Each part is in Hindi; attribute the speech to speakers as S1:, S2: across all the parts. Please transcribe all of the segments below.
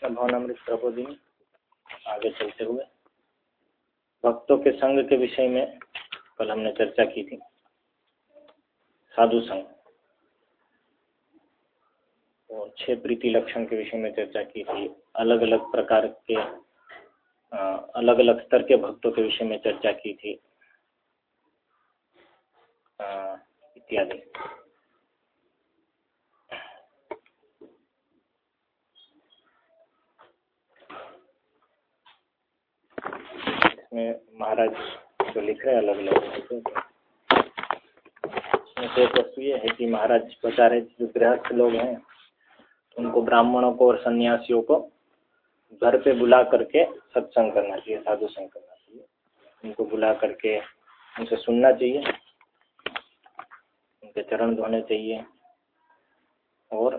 S1: कृष्ण भवनामृत प्रबोधिनी आगे चलते हुए। भक्तों के संग के विषय में कल हमने चर्चा की थी। साधु संघ। और छह प्रीति लक्षण के विषय में चर्चा की थी। अलग अलग प्रकार के अलग अलग स्तर के भक्तों के विषय में चर्चा की थी। इत्यादि। इसमें महाराज जो लिख रहे हैं अलग अलग वस्तु ये है कि महाराज बता रहे जो गृहस्थ लोग हैं, उनको ब्राह्मणों को और सन्यासियों को घर पे बुला करके सत्संग करना चाहिए, साधु संग करना चाहिए। उनको बुला करके उनसे सुनना चाहिए, उनके चरण धोने चाहिए और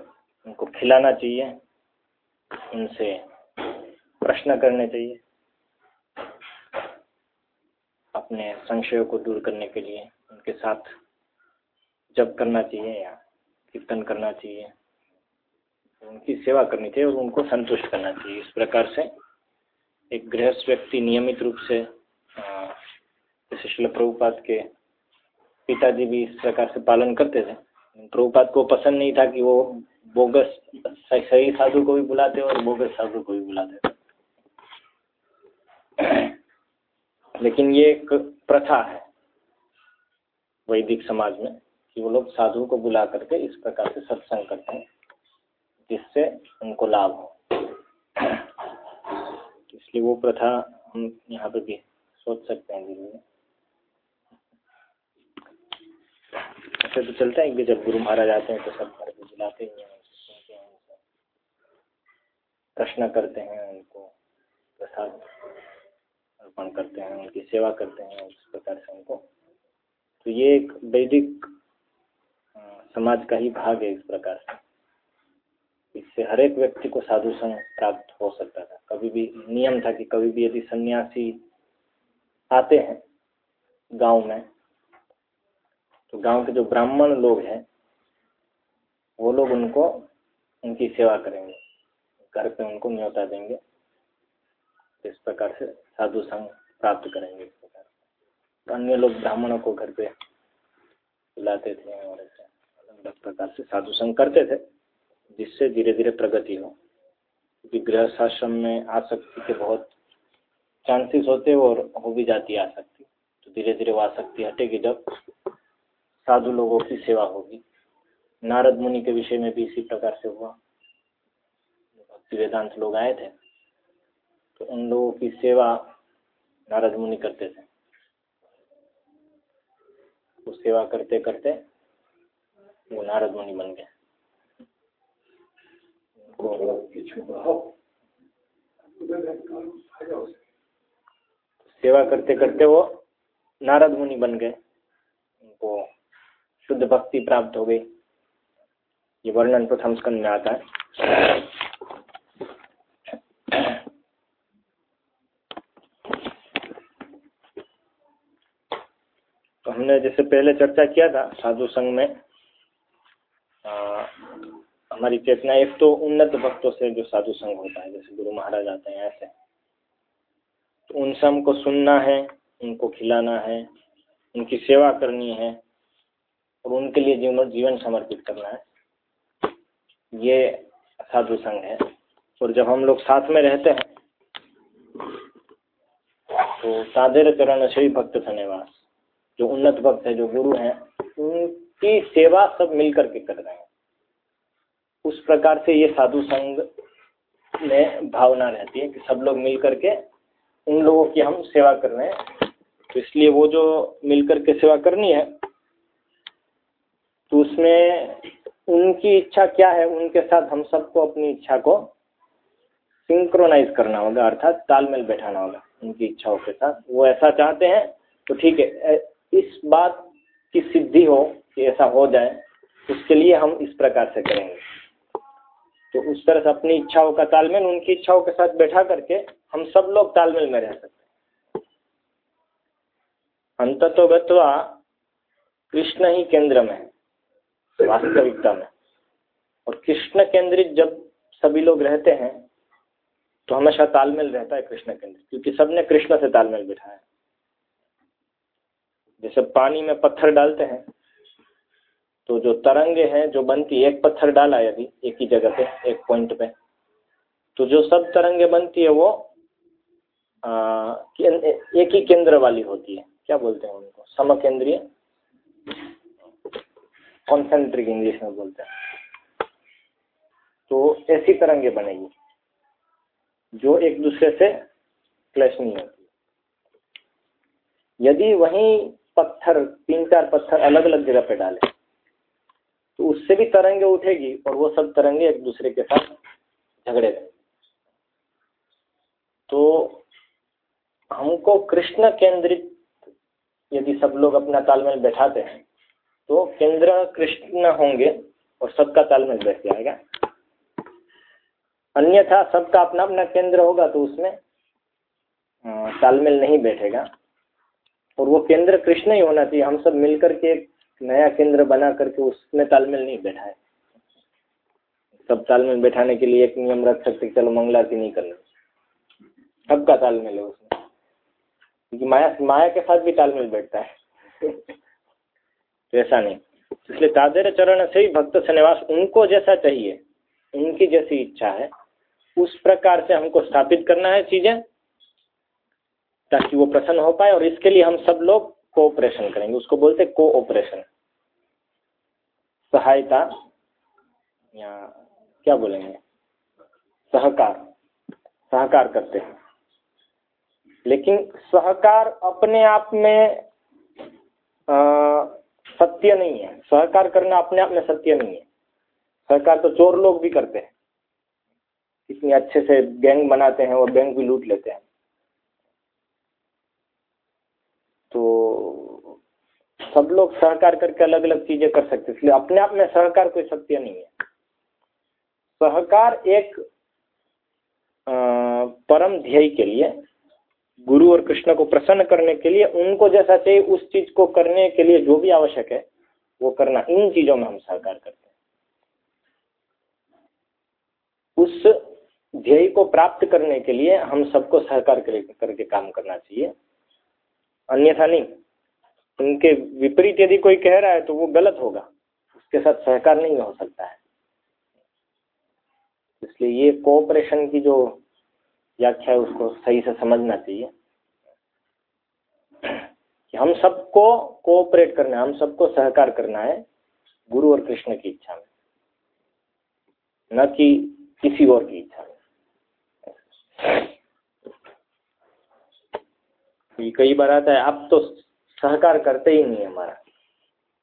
S1: उनको खिलाना चाहिए, उनसे प्रश्न करने चाहिए। अपने संशयों को दूर करने के लिए, उनके साथ जप करना चाहिए या कीर्तन करना चाहिए उनकी सेवा करनी चाहिए और उनको संतुष्ट करना चाहिए। इस प्रकार से एक गृहस्थ व्यक्ति नियमित रूप से जैसे शिल प्रभुपात के पिताजी भी इस प्रकार से पालन करते थे। प्रभुपात को पसंद नहीं था कि वो बोगस, सही साधु को भी बुलाते और बोगस साधु को भी बुलाते लेकिन ये एक प्रथा है वैदिक समाज में कि वो लोग साधु को बुला करके इस प्रकार से सत्संग करते हैं, जिससे उनको लाभ हो। इसलिए वो प्रथा हम यहाँ पे भी सोच सकते हैं धीरे ऐसे तो चलता है कि जब गुरु महाराज आते हैं तो सब घर को बुलाते ही हैं, सुनते हैं प्रश्न करते हैं उनको, प्रसाद। अर्पण करते हैं, उनकी सेवा करते हैं उस प्रकार से उनको। तो ये एक वैदिक समाज का ही भाग है इस प्रकार से। इससे हर एक व्यक्ति को साधु संग प्राप्त हो सकता था। कभी भी नियम था कि कभी भी यदि सन्यासी आते हैं गाँव में तो गाँव के जो ब्राह्मण लोग हैं, वो लोग उनको, उनकी सेवा करेंगे। घर पे उनको न्योता देंगे। इस प्रकार से साधु संग प्राप्त करेंगे इस प्रकार तो अन्य लोग ब्राह्मणों को घर पे बुलाते थे और ऐसे अलग अलग प्रकार से साधु संग करते थे, जिससे धीरे धीरे प्रगति हो। क्योंकि गृहस्थाश्रम में आसक्ति के बहुत चांसेस होते और हो भी जाती है आसक्ति। तो धीरे धीरे वो आसक्ति हटेगी जब साधु लोगों की सेवा होगी। नारद मुनि के विषय में भी इसी प्रकार से हुआ। भक्ति वेदांत लोग आए थे। तो उन लोगों की सेवा नारद मुनि करते थे। वो सेवा करते करते वो नारद मुनि बन गए। सेवा करते करते वो नारद मुनि बन गए। उनको शुद्ध भक्ति प्राप्त हो गई। ये वर्णन प्रथम स्कंद में आता है। तो हमने जैसे पहले चर्चा किया था साधु संघ में आ, हमारी चेतना एक तो उन्नत भक्तों से जो साधु संघ होता है जैसे गुरु महाराज आते हैं ऐसे। तो उनसे हमको सुनना है उनको खिलाना है उनकी सेवा करनी है और उनके लिए जीवन जीवन समर्पित करना है। ये साधु संघ है। और जब हम लोग साथ में रहते हैं तो साधेर चरण से भक्त धन्यवाद। जो उन्नत भक्त है, जो गुरु हैं, उनकी सेवा सब मिल करके कर रहे हैं। उस प्रकार से ये साधु संघ में भावना रहती है कि सब लोग मिल करके उन लोगों की हम सेवा कर रहे हैं। तो इसलिए वो जो मिल करके सेवा करनी है तो उसमें उनकी इच्छा क्या है, उनके साथ हम सबको अपनी इच्छा को सिंक्रोनाइज करना होगा, अर्थात तालमेल बैठाना होगा उनकी इच्छाओं के साथ। वो ऐसा चाहते हैं तो ठीक है इस बात की सिद्धि हो कि ऐसा हो जाए, उसके लिए हम इस प्रकार से करेंगे। तो उस तरह से अपनी इच्छाओं का तालमेल, उनकी इच्छाओं के साथ बैठा करके हम सब लोग तालमेल में रह सकते अंत तो कृष्ण ही केंद्र में है, वास्तविकता में। और कृष्ण केंद्रित जब सभी लोग रहते हैं तो हमेशा तालमेल रहता है कृष्ण के अंदर क्योंकि सबने कृष्ण से तालमेल बिठाया। जैसे पानी में पत्थर डालते हैं तो जो तरंगे हैं जो बनती है एक पत्थर डाला यदि एक ही जगह पे एक पॉइंट पे। तो जो सब तरंगे बनती है वो आ, एक ही केंद्र वाली होती है। क्या बोलते हैं उनको? समकेंद्रीय? कॉन्सेंट्रिक इंग्लिश में बोलते हैं। तो ऐसी तरंगे बनेगी जो एक दूसरे से क्लैश नहीं होती। यदि वही पत्थर, तीन चार पत्थर अलग अलग जगह पे डाले। तो उससे भी तरंगे उठेगी और वो सब तरंगे एक दूसरे के साथ झगड़े रहेंगे तो हमको कृष्ण केंद्रित यदि सब लोग अपना तालमेल बैठाते हैं तो केंद्र कृष्ण होंगे और सबका तालमेल बैठ जाएगा। अन्यथा सबका अपना अपना केंद्र होगा तो उसमें तालमेल नहीं बैठेगा। और वो केंद्र कृष्ण ही होना चाहिए। हम सब मिलकर के एक नया केंद्र बना करके उसमें तालमेल नहीं बैठा है सब तालमेल बैठाने के लिए एक नियम रख सकते चलो मंगला की नहीं करना। सबका तालमेल है उसमें? क्योंकि माया माया के साथ भी तालमेल बैठता है। ऐसा नहीं। इसलिए तादेर चरण से ही भक्त निवास उनको जैसा चाहिए, उनकी जैसी इच्छा है, उस प्रकार से हमको स्थापित करना है चीज़ें। ताकि वो प्रसन्न हो पाए और इसके लिए हम सब लोग कोऑपरेशन करेंगे। उसको बोलते कोऑपरेशन सहायता या क्या बोलेंगे? सहकार। सहकार करते हैं। लेकिन सहकार अपने आप में आ, सत्य नहीं है। सहकार करना अपने आप में सत्य नहीं है। सहकार तो चोर लोग भी करते हैं। इतनी अच्छे से गैंग बनाते हैं और बैंक भी लूट लेते हैं तो सब लोग सहकार करके अलग अलग चीज़ें कर सकते इसलिए अपने आप में सहकार कोई सत्य नहीं है। सहकार एक परम ध्येय के लिए, गुरु और कृष्ण को प्रसन्न करने के लिए, उनको जैसा चाहिए उस चीज़ को करने के लिए जो भी आवश्यक है, वो करना, इन चीज़ों में हम सहकार करते हैं। उस ध्येय को प्राप्त करने के लिए हम सबको सहकार करके काम करना चाहिए। अन्यथा नहीं। उनके विपरीत यदि कोई कह रहा है तो वो गलत होगा। उसके साथ सहकार नहीं हो सकता है। इसलिए ये कोऑपरेशन की जो व्याख्या है, उसको सही से समझना चाहिए। कि हम सबको कोऑपरेट करना है, हम सबको सहकार करना है, गुरु और कृष्ण की इच्छा में। न कि किसी और की इच्छा में। कई बार आता है आप तो सहकार करते ही नहीं हमारा।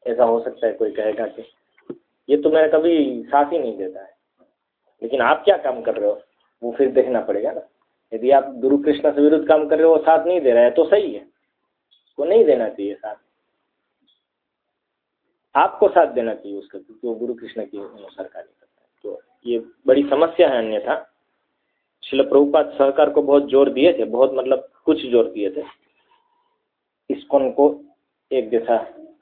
S1: ऐसा हो सकता है, कोई कहेगा कि ये तो मेरा कभी साथ ही नहीं देता है। लेकिन आप क्या काम कर रहे हो? वो फिर देखना पड़ेगा ना। यदि आप गुरु कृष्ण से विरुद्ध काम कर रहे हो, वो साथ नहीं दे रहा है तो सही है। वो नहीं देना चाहिए साथ। आपको साथ देना चाहिए उसका, क्योंकि वो गुरु कृष्ण की अनुसार कार्य करता है। तो ये बड़ी समस्या है अन्यथा। शिल प्रभुपात सहकार को बहुत ज़ोर दिए थे, बहुत मतलब कुछ ज़ोर दिए थे। इसकोन को एक जैसा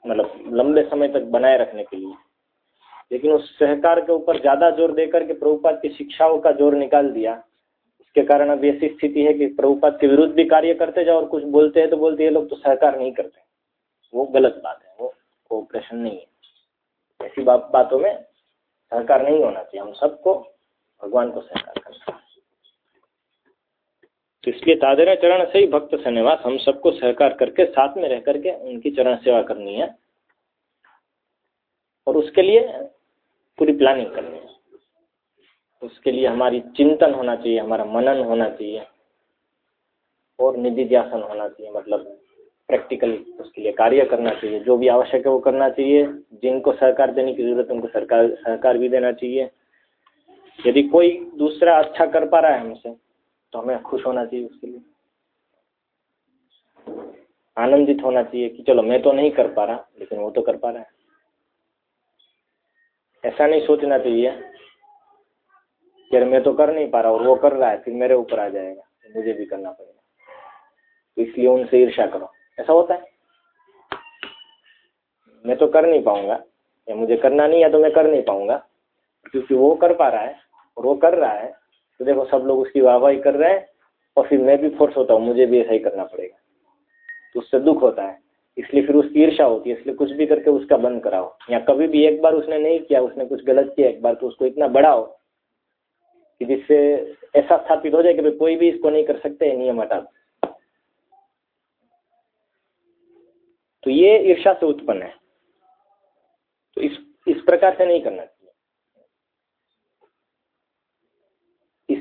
S1: मतलब लंबे समय तक बनाए रखने के लिए। लेकिन उस सहकार के ऊपर ज़्यादा ज़ोर देकर के प्रभुपात की शिक्षाओं का ज़ोर निकाल दिया। इसके कारण अब ऐसी स्थिति है कि प्रभुपात के विरुद्ध भी कार्य करते जाओ और कुछ बोलते हैं तो बोलते ये लोग तो सहकार नहीं करते। वो गलत बात है, वो कोऑपरेशन नहीं है। ऐसी बात, बातों में सहकार नहीं होना चाहिए। हम सबको, भगवान को सहकार। तो इसलिए तादरा चरण से ही भक्त सन्निवास, हम सबको सहकार करके, साथ में रह करके उनकी चरण सेवा करनी है। और उसके लिए पूरी प्लानिंग करनी है। उसके लिए हमारी चिंतन होना चाहिए, हमारा मनन होना चाहिए, और निधि ध्यासन होना चाहिए मतलब प्रैक्टिकली उसके लिए कार्य करना चाहिए। जो भी आवश्यक है वो करना चाहिए। जिनको सहकार देने की ज़रूरत है, उनको सरकार, सहकार भी देना चाहिए। यदि कोई दूसरा अच्छा कर पा रहा है हमसे तो हमें खुश होना चाहिए उसके लिए। आनंदित होना चाहिए कि चलो मैं तो नहीं कर पा रहा, लेकिन वो तो कर पा रहा है। ऐसा नहीं सोचना चाहिए कि मैं तो कर नहीं पा रहा और वो कर रहा है, फिर मेरे ऊपर आ जाएगा तो मुझे भी करना पड़ेगा। तो इसलिए उनसे ईर्षा करो। ऐसा होता है? मैं तो कर नहीं पाऊँगा, या मुझे करना नहीं है तो मैं कर नहीं पाऊँगा, क्योंकि वो कर पा रहा है और वो कर रहा है तो देखो, सब लोग उसकी वाहवाही कर रहे हैं और फिर मैं भी फोर्स होता हूँ, मुझे भी ऐसा ही करना पड़ेगा। तो उससे दुख होता है। इसलिए फिर उसकी ईर्षा होती है, इसलिए कुछ भी करके उसका बंद कराओ। या कभी भी एक बार उसने नहीं किया, उसने कुछ गलत किया एक बार तो उसको इतना बढ़ाओ कि जिससे ऐसा स्थापित हो जाए कि भाई कोई भी इसको नहीं कर सकते, नियम हटा तो ये ईर्षा से उत्पन्न है। तो इस इस प्रकार से नहीं करना चाहिए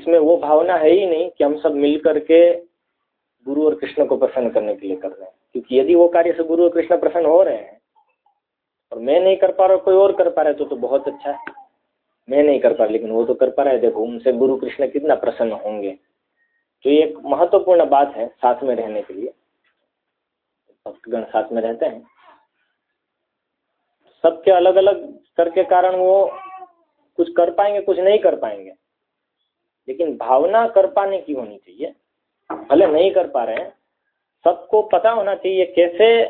S1: इसमें वो भावना है ही नहीं कि हम सब मिल करके गुरु और कृष्ण को प्रसन्न करने के लिए कर रहे हैं। क्योंकि यदि वो कार्य से गुरु और कृष्ण प्रसन्न हो रहे हैं, और मैं नहीं कर पा रहा, कोई और कर पा रहा है तो तो बहुत अच्छा है। मैं नहीं कर पा रहा, लेकिन वो तो कर पा रहा है। देखो, उनसे गुरु कृष्ण कितना प्रसन्न होंगे। तो ये एक महत्वपूर्ण बात है साथ में रहने के लिए। भक्तगण साथ में रहते हैं। सबके अलग अलग स्तर के कारण वो कुछ कर पाएँगे, कुछ नहीं कर पाएँगे। लेकिन भावना कर पाने की होनी चाहिए। भले नहीं कर पा रहे हैं, सबको पता होना चाहिए कैसे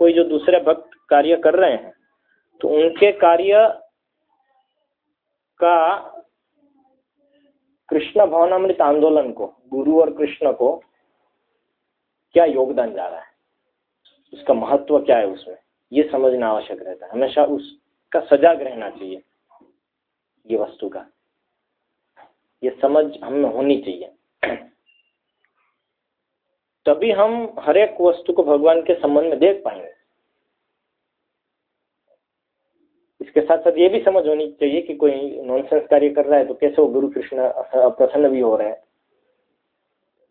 S1: कोई जो दूसरे भक्त कार्य कर रहे हैं। तो उनके कार्य का कृष्ण भवनामृत आंदोलन को, गुरु और कृष्ण को क्या योगदान जा रहा है? उसका महत्व क्या है उसमें? ये समझना आवश्यक रहता है। हमेशा उसका सजाग रहना चाहिए, ये वस्तु का। ये समझ हमें होनी चाहिए। तभी हम हर एक वस्तु को भगवान के संबंध में देख पाएँगे। इसके साथ साथ ये भी समझ होनी चाहिए कि कोई नॉनसेंस कार्य कर रहा है तो कैसे वो गुरु कृष्ण प्रसन्न भी हो रहे हैं।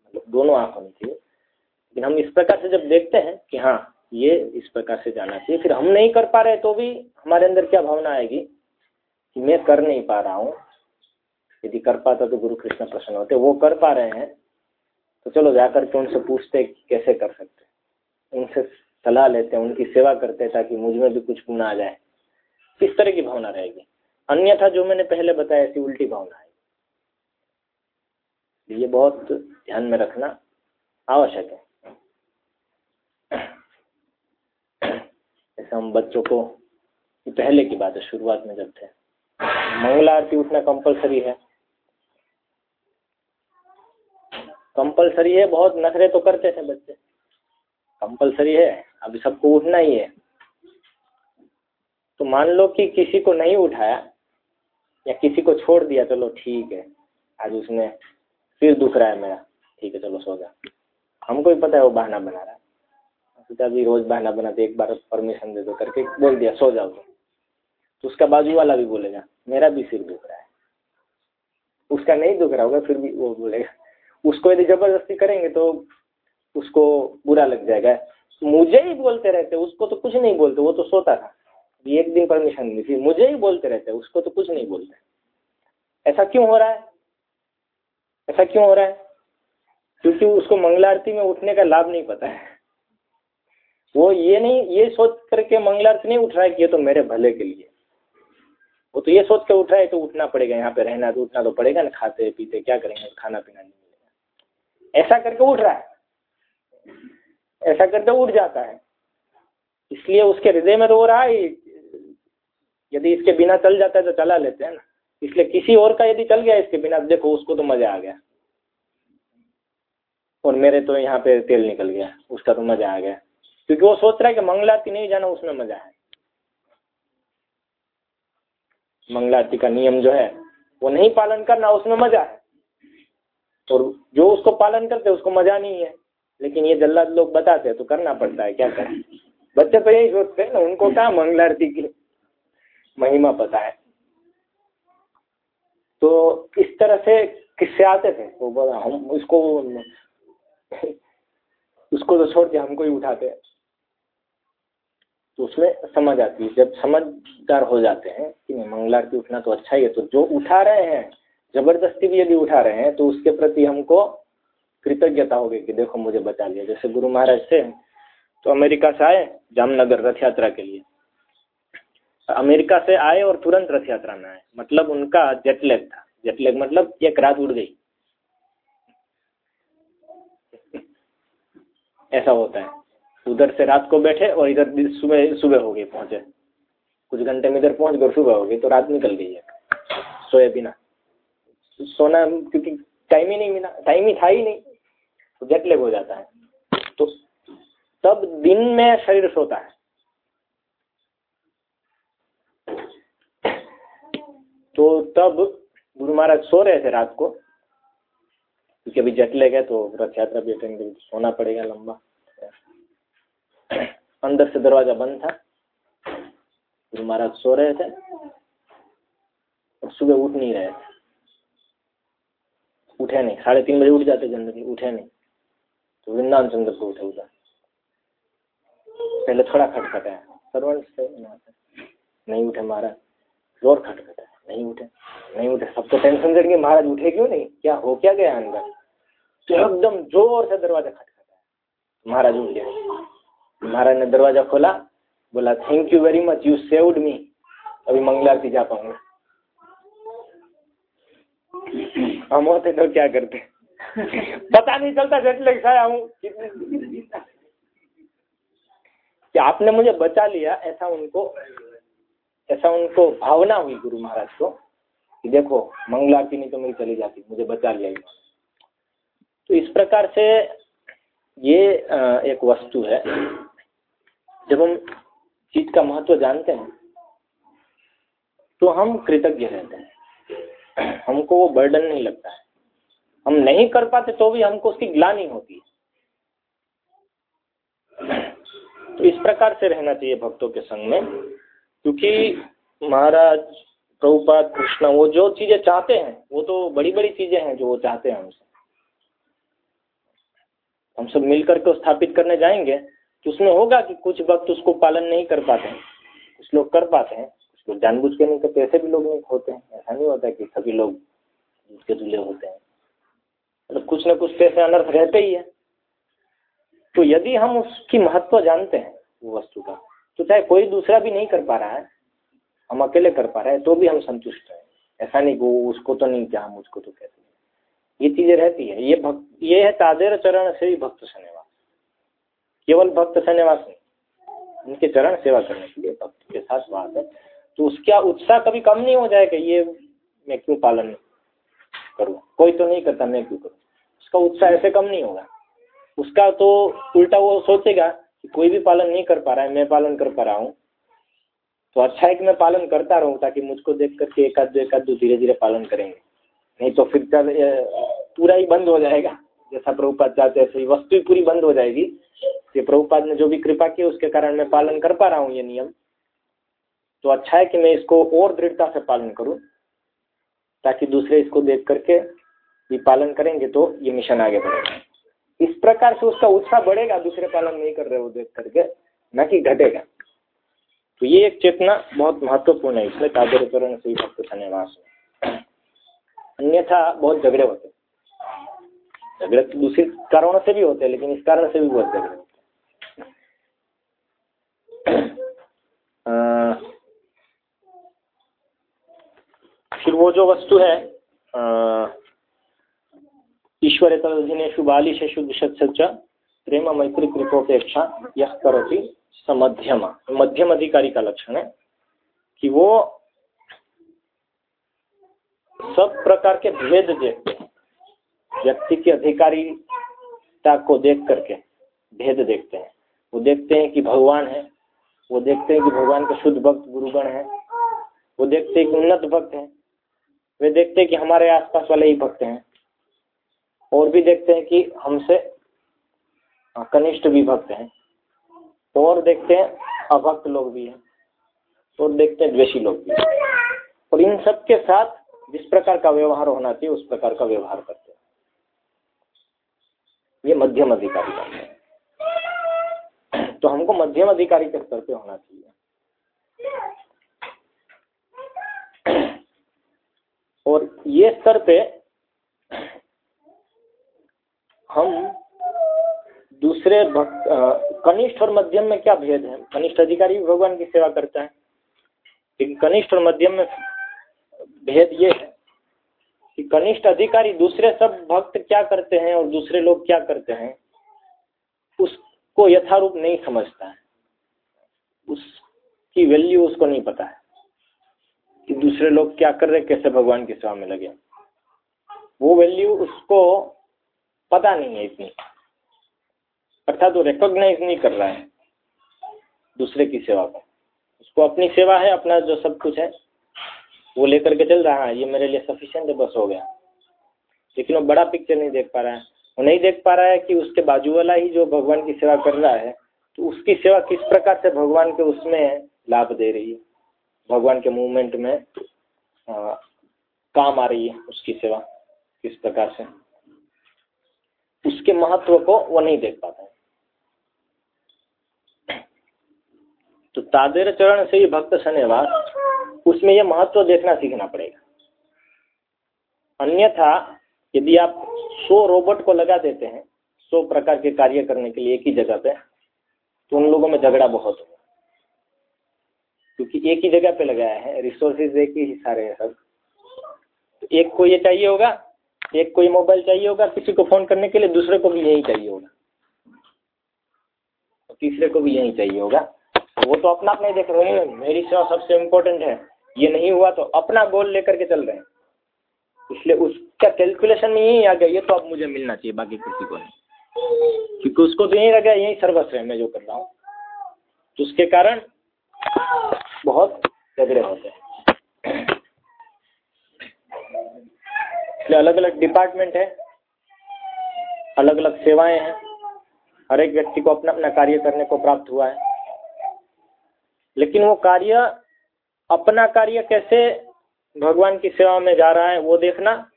S1: मतलब दोनों आँख होनी चाहिए। लेकिन हम इस प्रकार से जब देखते हैं कि हाँ ये इस प्रकार से जाना चाहिए, फिर हम नहीं कर पा रहे तो भी हमारे अंदर क्या भावना आएगी कि मैं कर नहीं पा रहा हूँ? यदि कर पाता तो गुरु कृष्ण प्रसन्न होते, वो कर पा रहे हैं तो चलो जाकर के उनसे पूछते कैसे कर सकते उनसे सलाह लेते हैं, उनकी सेवा करते हैं ताकि मुझमें भी कुछ गुण आ जाए। इस तरह की भावना रहेगी। अन्यथा जो मैंने पहले बताया, ऐसी उल्टी भावना है। ये बहुत ध्यान में रखना आवश्यक है। ऐसा हम बच्चों को, पहले की बात है शुरुआत में जब थे मंगला आरती उठना कंपलसरी है। कंपलसरी है, बहुत नखरे तो करते थे बच्चे। कंपलसरी है, अभी सबको उठना ही है। तो मान लो कि किसी को नहीं उठाया, या किसी को छोड़ दिया, चलो ठीक है, आज उसने सिर दुख रहा है मेरा, ठीक है, चलो सो जा। हमको भी पता है वो बहाना बना रहा है। सोचा अभी रोज बहाना बनाते, एक बार परमिशन दे दो करके बोल दिया, सो जाओ तो उसका बाजू वाला भी बोलेगा, मेरा भी सिर दुख रहा है। उसका नहीं दुख रहा होगा, फिर भी वो बोलेगा। उसको यदि ज़बरदस्ती करेंगे तो उसको बुरा लग जाएगा। मुझे ही बोलते रहते, उसको तो कुछ नहीं बोलते, वो तो सोता था। एक दिन परमिशन मिली थी मुझे ही बोलते रहते, उसको तो कुछ नहीं बोलते। ऐसा क्यों हो रहा है? ऐसा क्यों हो रहा है? क्योंकि उसको मंगलारती में उठने का लाभ नहीं पता है। वो ये नहीं, ये सोच करके मंगलारती नहीं उठ रहा है कि ये तो मेरे भले के लिए। वो तो ये सोच के उठ रहा है तो उठना पड़ेगा, यहाँ पे रहना तो उठना तो पड़ेगा ना, खाते, पीते, क्या करेंगे, खाना पीना नहीं। ऐसा करके उठ रहा है। ऐसा करके उठ जाता है। इसलिए उसके हृदय में रो रहा है, यदि इसके बिना चल जाता है तो चला लेते हैं ना। इसलिए किसी और का यदि चल गया इसके बिना देखो उसको तो मज़ा आ गया। और मेरे तो यहाँ पे तेल निकल गया, उसका तो मज़ा आ गया। क्योंकि वो सोच रहा है कि मंगलारती नहीं जाना, उसमें मज़ा है। मंगलारती का नियम जो है, वो नहीं पालन करना, उसमें मज़ा है। और जो उसको पालन करते उसको मज़ा नहीं है। लेकिन ये जल्लाद लोग बताते हैं तो करना पड़ता है, क्या करें? बच्चे तो यही सोचते हैं ना, उनको क्या मंगल आरती की महिमा पता है। तो इस तरह से किससे आते थे, वो बोला, हम उसको उसको तो छोड़ के हमको ही उठाते हैं। तो उसमें समझ आती है, जब समझदार हो जाते हैं कि नहीं मंगला आरती उठना तो अच्छा ही है तो जो उठा रहे हैं ज़बरदस्ती भी यदि उठा रहे हैं तो उसके प्रति हमको कृतज्ञता होगी कि देखो मुझे बचा लिया। जैसे गुरु महाराज थे तो अमेरिका से आए जामनगर रथ यात्रा के लिए। अमेरिका से आए और तुरंत रथ यात्रा में आए। मतलब उनका जेटलैग था। जेटलैग मतलब एक रात उड़ गई। ऐसा होता है। उधर से रात को बैठे और इधर सुबह सुबह हो गई पहुँचे। कुछ घंटे में इधर पहुँच गए सुबह हो गई तो रात निकल गई है सोए बिना सोना, क्योंकि टाइम ही नहीं मिला टाइम ही था ही नहीं तो जेट हो जाता है। तो तब दिन में शरीर सोता है। तो तब गुरु महाराज सो रहे थे रात को, क्योंकि अभी जट ले गए तो रथ यात्रा भी अटेंड करेंगे सोना पड़ेगा लंबा। अंदर से दरवाज़ा बंद था। गुरु महाराज सो रहे थे, और सुबह उठ नहीं रहे थे। उठे नहीं। साढ़े तीन बजे उठ जाते जनरली उठे नहीं। तो वृंदावन चंद्र को उठे उधर पहले थोड़ा खटखटाया। सर्वेंट से नहीं उठे महाराज, ज़ोर खटखटाया। नहीं उठे नहीं उठे। सब तो टेंशन करेंगे महाराज, उठे क्यों नहीं? क्या हो, क्या गया अंदर? तो एकदम ज़ोर से दरवाज़ा खटखटाया। महाराज, उठ गए महाराज ने दरवाज़ा खोला, बोला thank you very much you saved me अभी मंगला आरती जा पाऊँगा। हम होते तो क्या करते? पता नहीं चलता जेट लेग खाया हूँ। कि आपने मुझे बचा लिया, ऐसा उनको ऐसा उनको भावना हुई गुरु महाराज को कि देखो, मंगला आरती नहीं तो मेरी चली जाती, मुझे बचा लिया तो इस प्रकार से ये एक वस्तु है। जब हम चीज़ का महत्व जानते हैं तो हम कृतज्ञ रहते हैं। हमको वो बर्डन नहीं लगता है। हम नहीं कर पाते तो भी हमको उसकी ग्लानी होती है। तो इस प्रकार से रहना चाहिए भक्तों के संग में, क्योंकि महाराज, प्रभुपाद, कृष्ण, वो जो चीज़ें चाहते हैं, वो तो बड़ी बड़ी चीज़ें हैं जो वो चाहते हैं हमसे। हम सब मिलकर के स्थापित करने जाएँगे तो उसमें होगा कि कुछ वक्त उसको पालन नहीं कर पाते हैं, कुछ लोग कर पाते हैं लोग जानबूझ के नहीं करते, ऐसे भी लोग नहीं होते हैं। ऐसा नहीं होता कि सभी लोग उसके दूल्हे होते हैं। मतलब कुछ न कुछ पैसे अनर्थ रहते ही है। तो यदि हम उसकी महत्व जानते हैं, वो वस्तु का तो चाहे कोई दूसरा भी नहीं कर पा रहा है, हम अकेले कर पा रहे हैं तो भी हम संतुष्ट हैं। ऐसा नहीं वो उसको तो नहीं क्या हम उसको तो कहते हैं। ये चीज़ें रहती है। ये भक्त, ये है तादेर चरण से ही भक्त सनेवास केवल भक्त सनेवास नहीं, उनके चरण सेवा करने के लिए भक्त के साथ बात है। तो उसका उत्साह कभी कम नहीं हो जाएगा, ये मैं क्यों पालन करूँ? कोई तो नहीं करता, मैं क्यों करूँ? उसका उत्साह ऐसे कम नहीं होगा। उसका तो उल्टा वो सोचेगा कि कोई भी पालन नहीं कर पा रहा है, मैं पालन कर पा रहा हूँ। तो अच्छा है कि मैं पालन करता रहूँ, ताकि मुझको देख करके एक आध दो एक आध दो धीरे धीरे पालन करेंगे। नहीं तो फिर चल पूरा ही बंद हो जाएगा। जैसा प्रभुपाद चाहते हैं वस्तु ही पूरी बंद हो जाएगी। कि प्रभुपाद ने जो भी कृपा की उसके कारण मैं पालन कर पा रहा हूँ, ये नियम। तो अच्छा है कि मैं इसको और दृढ़ता से पालन करूँ, ताकि दूसरे इसको देख करके भी पालन करेंगे तो ये मिशन आगे बढ़ेगा। इस प्रकार से उसका उत्साह बढ़ेगा, दूसरे पालन नहीं कर रहे वो देख करके, न कि घटेगा। तो ये एक चेतना बहुत महत्वपूर्ण है, इसलिए कादरचरण से भक्त सन्यास अन्यथा बहुत झगड़े होते झगड़े तो दूसरे कारणों से भी होते हैं, लेकिन इस कारण से भी बहुत झगड़े होते फिर वो जो वस्तु है ईश्वर तदधीनेशु बालिशेषु द्विशत्सच प्रेम, मैत्री, कृपोपेक्षा यह करोति समध्यम। मध्यम अधिकारी का लक्षण है कि वो सब प्रकार के भेद देखते हैं। व्यक्ति की अधिकारिता को देख करके भेद देखते हैं। वो देखते हैं कि भगवान है, वो देखते हैं कि भगवान के शुद्ध भक्त गुरुगण है, वो देखते हैं कि उन्नत भक्त हैं। वे देखते हैं कि हमारे आसपास वाले ही भक्त हैं। और भी देखते हैं कि हमसे कनिष्ठ भी भक्त हैं। और देखते हैं, अभक्त लोग भी हैं। और देखते हैं, द्वेषी लोग भी हैं। और इन सब के साथ जिस प्रकार का व्यवहार होना चाहिए, उस प्रकार का व्यवहार करते हैं। ये मध्यम अधिकारी करते हैं। तो हमको मध्यम अधिकारी के स्तर पे होना चाहिए। और ये स्तर पे हम दूसरे भक्त कनिष्ठ और मध्यम में क्या भेद है? कनिष्ठ अधिकारी भी भगवान की सेवा करता है। लेकिन कनिष्ठ और मध्यम में भेद ये है कि कनिष्ठ अधिकारी दूसरे सब भक्त क्या करते हैं और दूसरे लोग क्या करते हैं, उसको यथारूप नहीं समझता है। उसकी वैल्यू उसको नहीं पता है। कि दूसरे लोग क्या कर रहे कैसे भगवान की सेवा में लगे वो वैल्यू उसको पता नहीं है इतनी। अर्थात वो रिकॉग्नाइज नहीं कर रहा है दूसरे की सेवा को। उसको अपनी सेवा है, अपना जो सब कुछ है, वो लेकर के चल रहा है। ये मेरे लिए सफिशियंट बस हो गया। लेकिन वो बड़ा पिक्चर नहीं देख पा रहा है। वो नहीं देख पा रहा है कि उसके बाजू वाला ही जो भगवान की सेवा कर रहा है तो उसकी सेवा किस प्रकार से भगवान के उसमें लाभ दे रही है। भगवान के मूवमेंट में आ, काम आ रही है उसकी सेवा किस प्रकार से। उसके महत्व को वो नहीं देख पाता है। तो तादेर चरण से ही भक्त शनिवास उसमें यह महत्व देखना सीखना पड़ेगा। अन्यथा यदि आप सौ रोबोट को लगा देते हैं सौ प्रकार के कार्य करने के लिए एक ही जगह पे तो उन लोगों में झगड़ा बहुत होगा। क्योंकि एक ही जगह पे लगाया है रिसोर्सेज एक ही सारे हैं सब। तो एक को ये चाहिए होगा, एक को ये मोबाइल चाहिए होगा, किसी को फ़ोन करने के लिए, दूसरे को भी यही चाहिए होगा। तीसरे को भी यही चाहिए होगा। वो तो अपना अपना ही देख रहे हैं, मेरी सेवा सबसे इम्पोर्टेंट है। ये नहीं हुआ तो अपना गोल लेकर के चल रहे हैं। इसलिए उसका कैलकुलेशन में यही आ गया, ये तो अब मुझे मिलना चाहिए, बाकी किसी को नहीं। क्योंकि उसको तो यही लगा यही सर्वस्व है, मैं जो कर रहा हूँ। तो उसके कारण बहुत झगड़े होते हैं। अलग अलग डिपार्टमेंट है अलग अलग सेवाएँ हैं। हर एक व्यक्ति को अपना अपना कार्य करने को प्राप्त हुआ है। लेकिन वो कार्य, अपना कार्य कैसे भगवान की सेवा में जा रहा है, वो देखना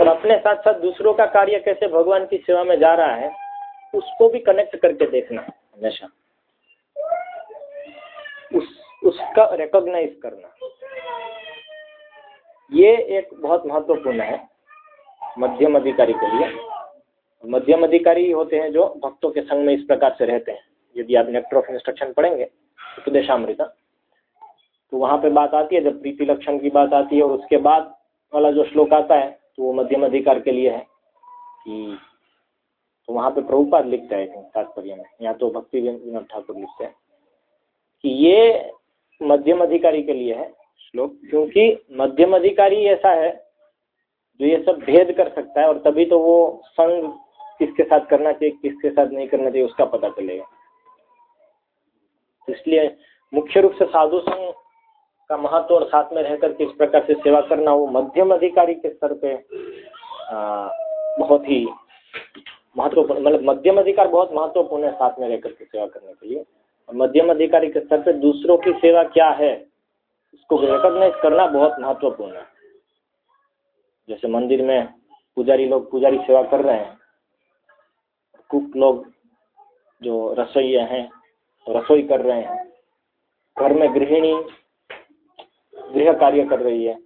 S1: और अपने साथ साथ दूसरों का कार्य कैसे भगवान की सेवा में जा रहा है, उसको भी कनेक्ट करके देखना हमेशा। उस उसका रिकॉग्नाइज करना। ये एक बहुत महत्वपूर्ण है मध्यम अधिकारी के लिए। मध्यम अधिकारी होते हैं जो भक्तों के संग में इस प्रकार से रहते हैं। यदि आप नेक्टर ऑफ़ इंस्ट्रक्शन पढ़ेंगे, उपदेशामृता तो वहाँ पे बात आती है, जब प्रीति लक्षण की बात आती है और उसके बाद वाला जो श्लोक आता है तो वो मध्यम अधिकार के लिए है कि तो वहाँ पे प्रभुपाद लिखता है तात्पर्य में, या तो भक्ति विनोद ठाकुर लिखते हैं कि ये मध्यम अधिकारी के लिए है। श्लोक? क्योंकि मध्यम अधिकारी ऐसा है जो ये सब भेद कर सकता है और तभी तो वो संग किसके साथ करना चाहिए किसके साथ नहीं करना चाहिए उसका पता चलेगा। इसलिए मुख्य रूप से साधु संघ का महत्व और साथ में रहकर किस प्रकार से सेवा करना वो मध्यम अधिकारी के स्तर पे आ, बहुत ही महत्वपूर्ण मतलब मध्यम अधिकार बहुत महत्वपूर्ण है साथ में रहकर के सेवा करने के लिए। मध्यम अधिकारी के स्तर पे दूसरों की सेवा क्या है उसको रिकॉग्नाइज करना बहुत महत्वपूर्ण है। जैसे मंदिर में पुजारी लोग, पुजारी सेवा कर रहे हैं, कुक लोग जो रसोइया हैं, रसोई कर रहे हैं, घर में गृहिणी, गृह कार्य कर रही है,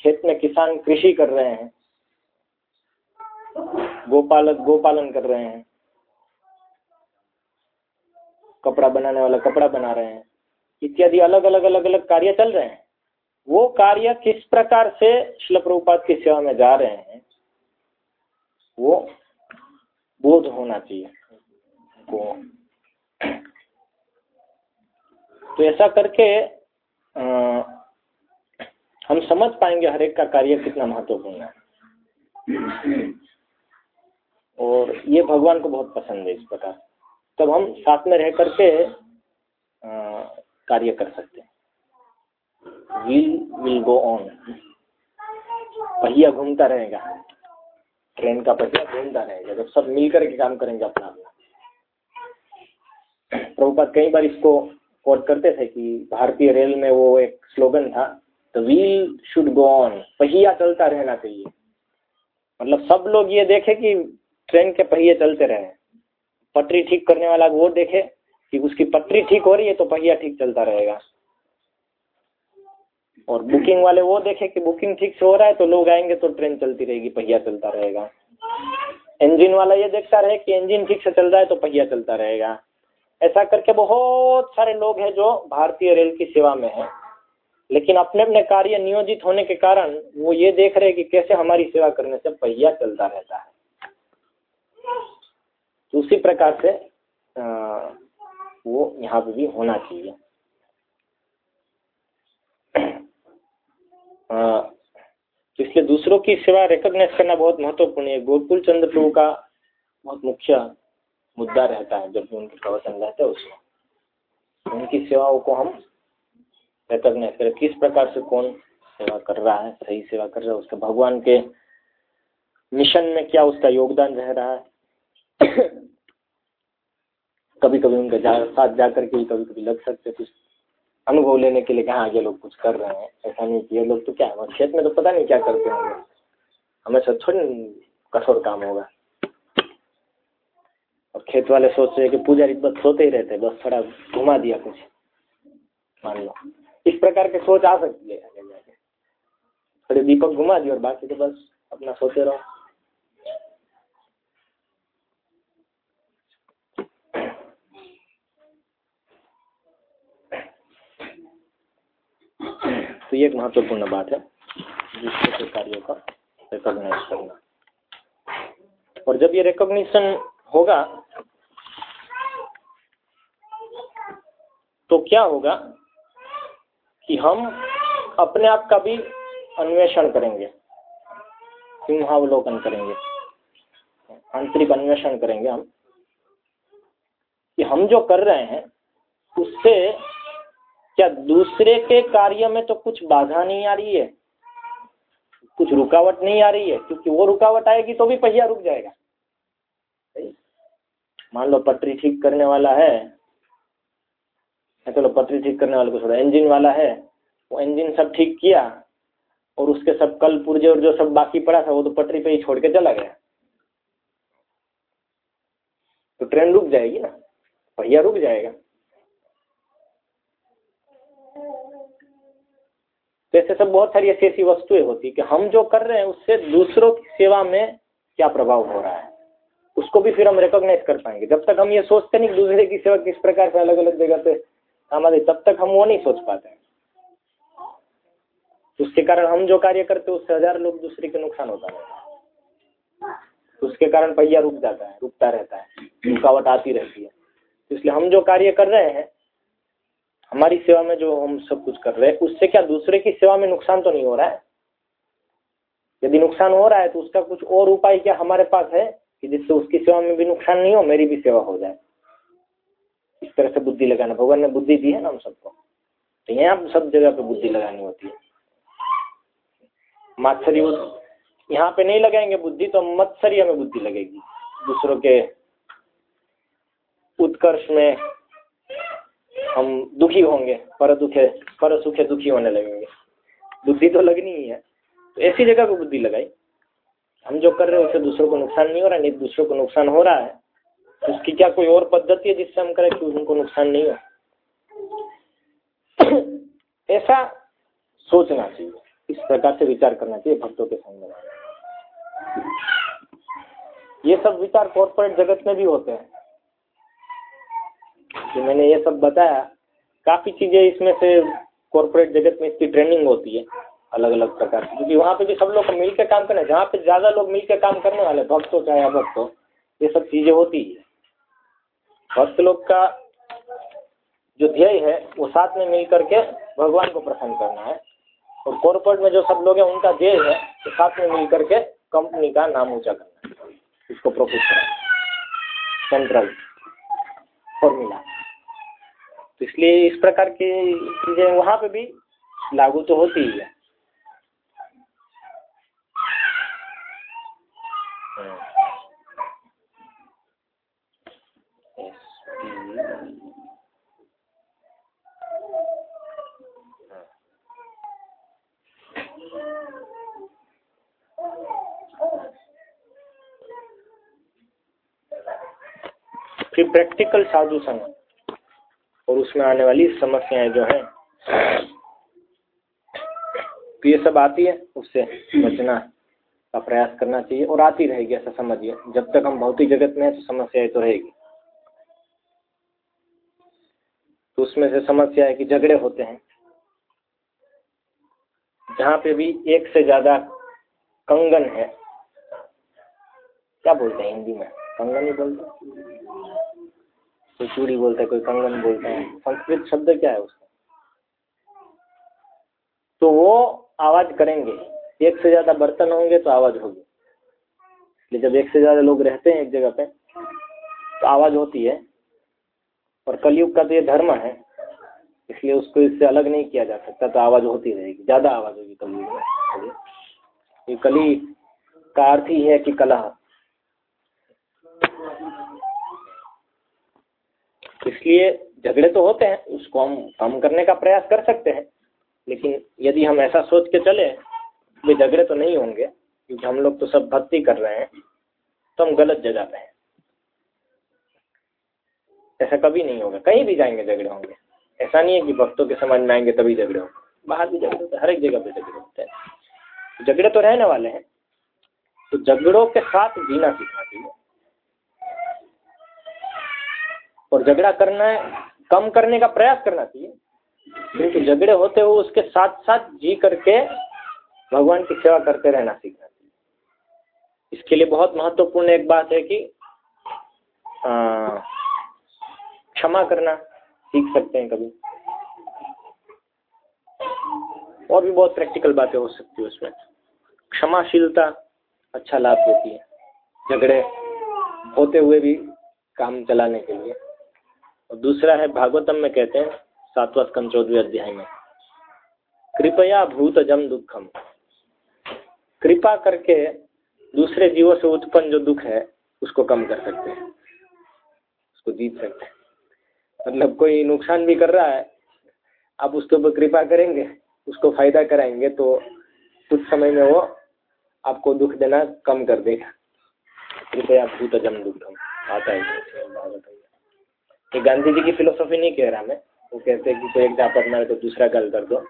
S1: खेत में किसान कृषि कर रहे हैं गोपालक गोपालन कर रहे हैं कपड़ा बनाने वाला कपड़ा बना रहे हैं इत्यादि अलग अलग अलग अलग कार्य चल रहे हैं। वो कार्य किस प्रकार से शिल प्रभुपात की सेवा में जा रहे हैं वो बोध होना चाहिए वो तो ऐसा करके आ, हम समझ पाएँगे हर एक का कार्य कितना महत्वपूर्ण है। और ये भगवान को बहुत पसंद है इस प्रकार। तब हम साथ में रह करके कार्य कर सकते हैं। व्हील विल गो ऑन पहिया घूमता रहेगा। ट्रेन का पहिया घूमता रहेगा। जब सब मिल करके काम करेंगे अपना अपना। प्रभुपाद कई बार इसको कोट करते थे कि भारतीय रेल में वो एक स्लोगन था the wheel should go on पहिया चलता रहना चाहिए। मतलब सब लोग ये देखे कि ट्रेन के पहिए चलते रहे। पटरी ठीक करने वाला वो देखे कि उसकी पटरी ठीक हो रही है तो पहिया ठीक चलता रहेगा। और बुकिंग वाले वो देखे कि बुकिंग ठीक से हो रहा है तो लोग आएँगे तो ट्रेन चलती रहेगी, पहिया चलता रहेगा। इंजन वाला ये देखता रहे कि इंजन ठीक से चल रहा है तो पहिया चलता रहेगा। ऐसा करके बहुत सारे लोग हैं जो भारतीय रेल की सेवा में हैं। लेकिन अपने अपने कार्य नियोजित होने के कारण वो ये देख रहे हैं कि कैसे हमारी सेवा करने से पहिया चलता रहता है। तो उसी प्रकार से वो यहाँ पे भी होना चाहिए। इसलिए दूसरों की सेवा रिकॉग्नाइज करना बहुत महत्वपूर्ण है। गोकुल चंद्र प्रभु का बहुत मुख्य मुद्दा रहता है, जब भी उनके प्रवचन रहते हैं उसमें। उनकी सेवाओं को हम रिकॉग्नाइज करें। किस प्रकार से कौन सेवा कर रहा है, सही सेवा कर रहा है, उसका भगवान के मिशन में क्या उसका योगदान रह रहा है। कभी कभी उनके जा, साथ जा करके कभी कभी लग सकते कुछ अनुभव लेने के लिए कहा ये लोग कुछ कर रहे हैं। ऐसा नहीं कि ये लोग तो क्या है खेत में तो पता नहीं क्या करते होंगे। हमेशा थोड़ी कठोर काम होगा। और खेत वाले सोच रहे कि पुजारी बस सोते ही रहते बस थोड़ा घुमा दिया कुछ। मान लो। इस प्रकार के सोच आ सकती है आगे जाके। थोड़े दीपक घुमा दिए और बाकी तो बस अपना सोते रहो। तो ये एक महत्वपूर्ण बात है दूसरे कार्यों का रिकॉग्नाइज करना। और जब ये रिकॉग्निशन होगा तो क्या होगा कि हम अपने आप का भी अन्वेषण करेंगे, सिंहावलोकन करेंगे, आंतरिक अन्वेषण करेंगे हम, कि हम जो कर रहे हैं, उससे क्या दूसरे के कार्य में तो कुछ बाधा नहीं आ रही है? कुछ रुकावट नहीं आ रही है? क्योंकि वो रुकावट आएगी तो भी पहिया रुक जाएगा। मान लो पटरी ठीक करने वाला है चलो पटरी ठीक करने वाले को छोड़ो इंजन वाला है, वो इंजन सब ठीक किया, और उसके सब कल पुर्जे और जो सब बाकी पड़ा था, वो तो पटरी पे ही छोड़ के चला गया। तो ट्रेन रुक जाएगी ना? पहिया रुक जाएगा तो ऐसे सब बहुत सारी ऐसी ऐसी वस्तुएँ होती कि हम जो कर रहे हैं, उससे दूसरों की सेवा में क्या प्रभाव हो रहा है? उसको भी फिर हम रिकॉग्नाइज कर पाएँगे। जब तक हम ये सोचते नहीं दूसरे की सेवा किस प्रकार से अलग अलग जगह पे हमारे तब तक हम वो नहीं सोच पाते हैं। उसके कारण हम जो कार्य करते हैं, उससे हज़ार लोग दूसरे के नुकसान होता रहता है। उसके कारण पहिया रुक जाता है, रुकता रहता है, रुकावट आती रहती है। इसलिए हम जो कार्य कर रहे हैं हमारी सेवा में जो हम सब कुछ कर रहे हैं, उससे क्या दूसरे की सेवा में नुकसान तो नहीं हो रहा है? यदि नुकसान हो रहा है तो उसका कुछ और उपाय क्या हमारे पास है कि जिससे उसकी सेवा में भी नुकसान नहीं हो, मेरी भी सेवा हो जाए? इस तरह से बुद्धि लगाना। भगवान ने बुद्धि दी है ना हम सबको। तो यहाँ सब जगह पे बुद्धि लगानी होती है। मात्सर्य यहाँ पे नहीं लगाएँगे बुद्धि तो मत्सर्य में बुद्धि लगेगी। दूसरों के उत्कर्ष में हम दुखी होंगे, पर दुखे, पर सुखे दुखी होने लगेंगे। बुद्धि तो लगनी ही है। तो ऐसी जगह को बुद्धि लगाई। हम जो कर रहे हैं, उससे दूसरों को नुकसान नहीं हो रहा, नहीं दूसरों को नुकसान हो रहा है। उसकी क्या कोई और पद्धति है जिससे हम करें कि उनको नुकसान नहीं हो? ऐसा सोचना चाहिए। इस प्रकार से विचार करना चाहिए भक्तों के सामने। ये सब विचार कॉर्पोरेट जगत में भी होते हैं। कि मैंने ये सब बताया, काफ़ी चीज़ें इसमें से कॉर्पोरेट जगत में इसकी ट्रेनिंग होती है अलग अलग प्रकार की। क्योंकि वहाँ पे भी सब लोग को मिलकर काम करना है। जहाँ पे ज़्यादा लोग मिलकर काम करने वाले भक्त हो चाहे अभक्त हो, ये सब चीज़ें होती है भक्त लोग का जो ध्येय है, वो साथ में मिल करके भगवान को प्रसन्न करना है। और कॉरपोरेट में जो सब लोग हैं, उनका ध्येय है तो साथ में मिल करके कंपनी का नाम ऊँचा करना। है इसको प्रोफिट करना सेंट्रल फॉर्मूला इसलिए इस प्रकार की चीज़ें वहाँ पे भी लागू तो होती ही है। फिर प्रैक्टिकल साधु और उसमें आने वाली समस्याएँ जो हैं तो ये सब आती है, उससे बचना का प्रयास करना चाहिए और आती रहेगी, ऐसा समझिए। जब तक हम भौतिक जगत में है तो समस्याएँ तो रहेगी। तो उसमें से समस्या है कि झगड़े होते हैं। जहाँ पे भी एक से ज़्यादा कंगन है, क्या बोलते हैं हिंदी में? कंगन ही बोलते कोई चूड़ी बोलता है, कोई कंगन बोलता है। संस्कृत शब्द क्या है उसका? तो वो आवाज़ करेंगे। एक से ज़्यादा बर्तन होंगे तो आवाज़ होगी। इसलिए जब एक से ज़्यादा लोग रहते हैं एक जगह पे तो आवाज़ होती है। और कलयुग का तो ये धर्म है, इसलिए उसको इससे अलग नहीं किया जा सकता तो आवाज़ होती रहेगी। ज़्यादा आवाज़ होगी कलयुग में। ये कली का अर्थ ही है कि कलह। इसलिए झगड़े तो होते हैं, उसको हम कम करने का प्रयास कर सकते हैं। लेकिन यदि हम ऐसा सोच के चले भी झगड़े तो नहीं होंगे, क्योंकि हम लोग तो सब भक्ति कर रहे हैं तो हम गलत जगह पे हैं। ऐसा कभी नहीं होगा। कहीं भी जाएँगे झगड़े होंगे। ऐसा नहीं है कि भक्तों के समाज में आएँगे तभी झगड़े होंगे। बाहर भी झगड़े होते हर एक जगह पे झगड़े होते हैं। झगड़े तो रहने वाले हैं। तो झगड़ों के साथ जीना सीखना चाहिए और झगड़ा करना है, कम करने का प्रयास करना चाहिए। किंतु झगड़े होते हुए उसके साथ साथ जी करके भगवान की सेवा करते रहना सीखना चाहिए। इसके लिए बहुत महत्वपूर्ण एक बात है कि क्षमा करना सीख सकते हैं कभी। और भी बहुत प्रैक्टिकल बातें हो सकती है उसमें। क्षमाशीलता अच्छा लाभ देती है। झगड़े होते हुए भी काम चलाने के लिए। और दूसरा है भागवतम में कहते हैं, सातवा स्कंद, चौदहवें अध्याय में। कृपया भूत जम दुखम। कृपा करके दूसरे जीवों से उत्पन्न जो दुख है, उसको कम कर सकते हैं। उसको जीत सकते हैं। मतलब कोई नुकसान भी कर रहा है, आप उसके ऊपर कृपा करेंगे, उसको फ़ायदा कराएँगे तो कुछ समय में वो आपको दुख देना कम कर देगा। कृपया भूत जम दुखम। आता है। ये गांधी जी की फिलोसॉफी नहीं कह रहा मैं। वो कहते हैं कि कोई एक जापक मारे तो दूसरा गल कर दो।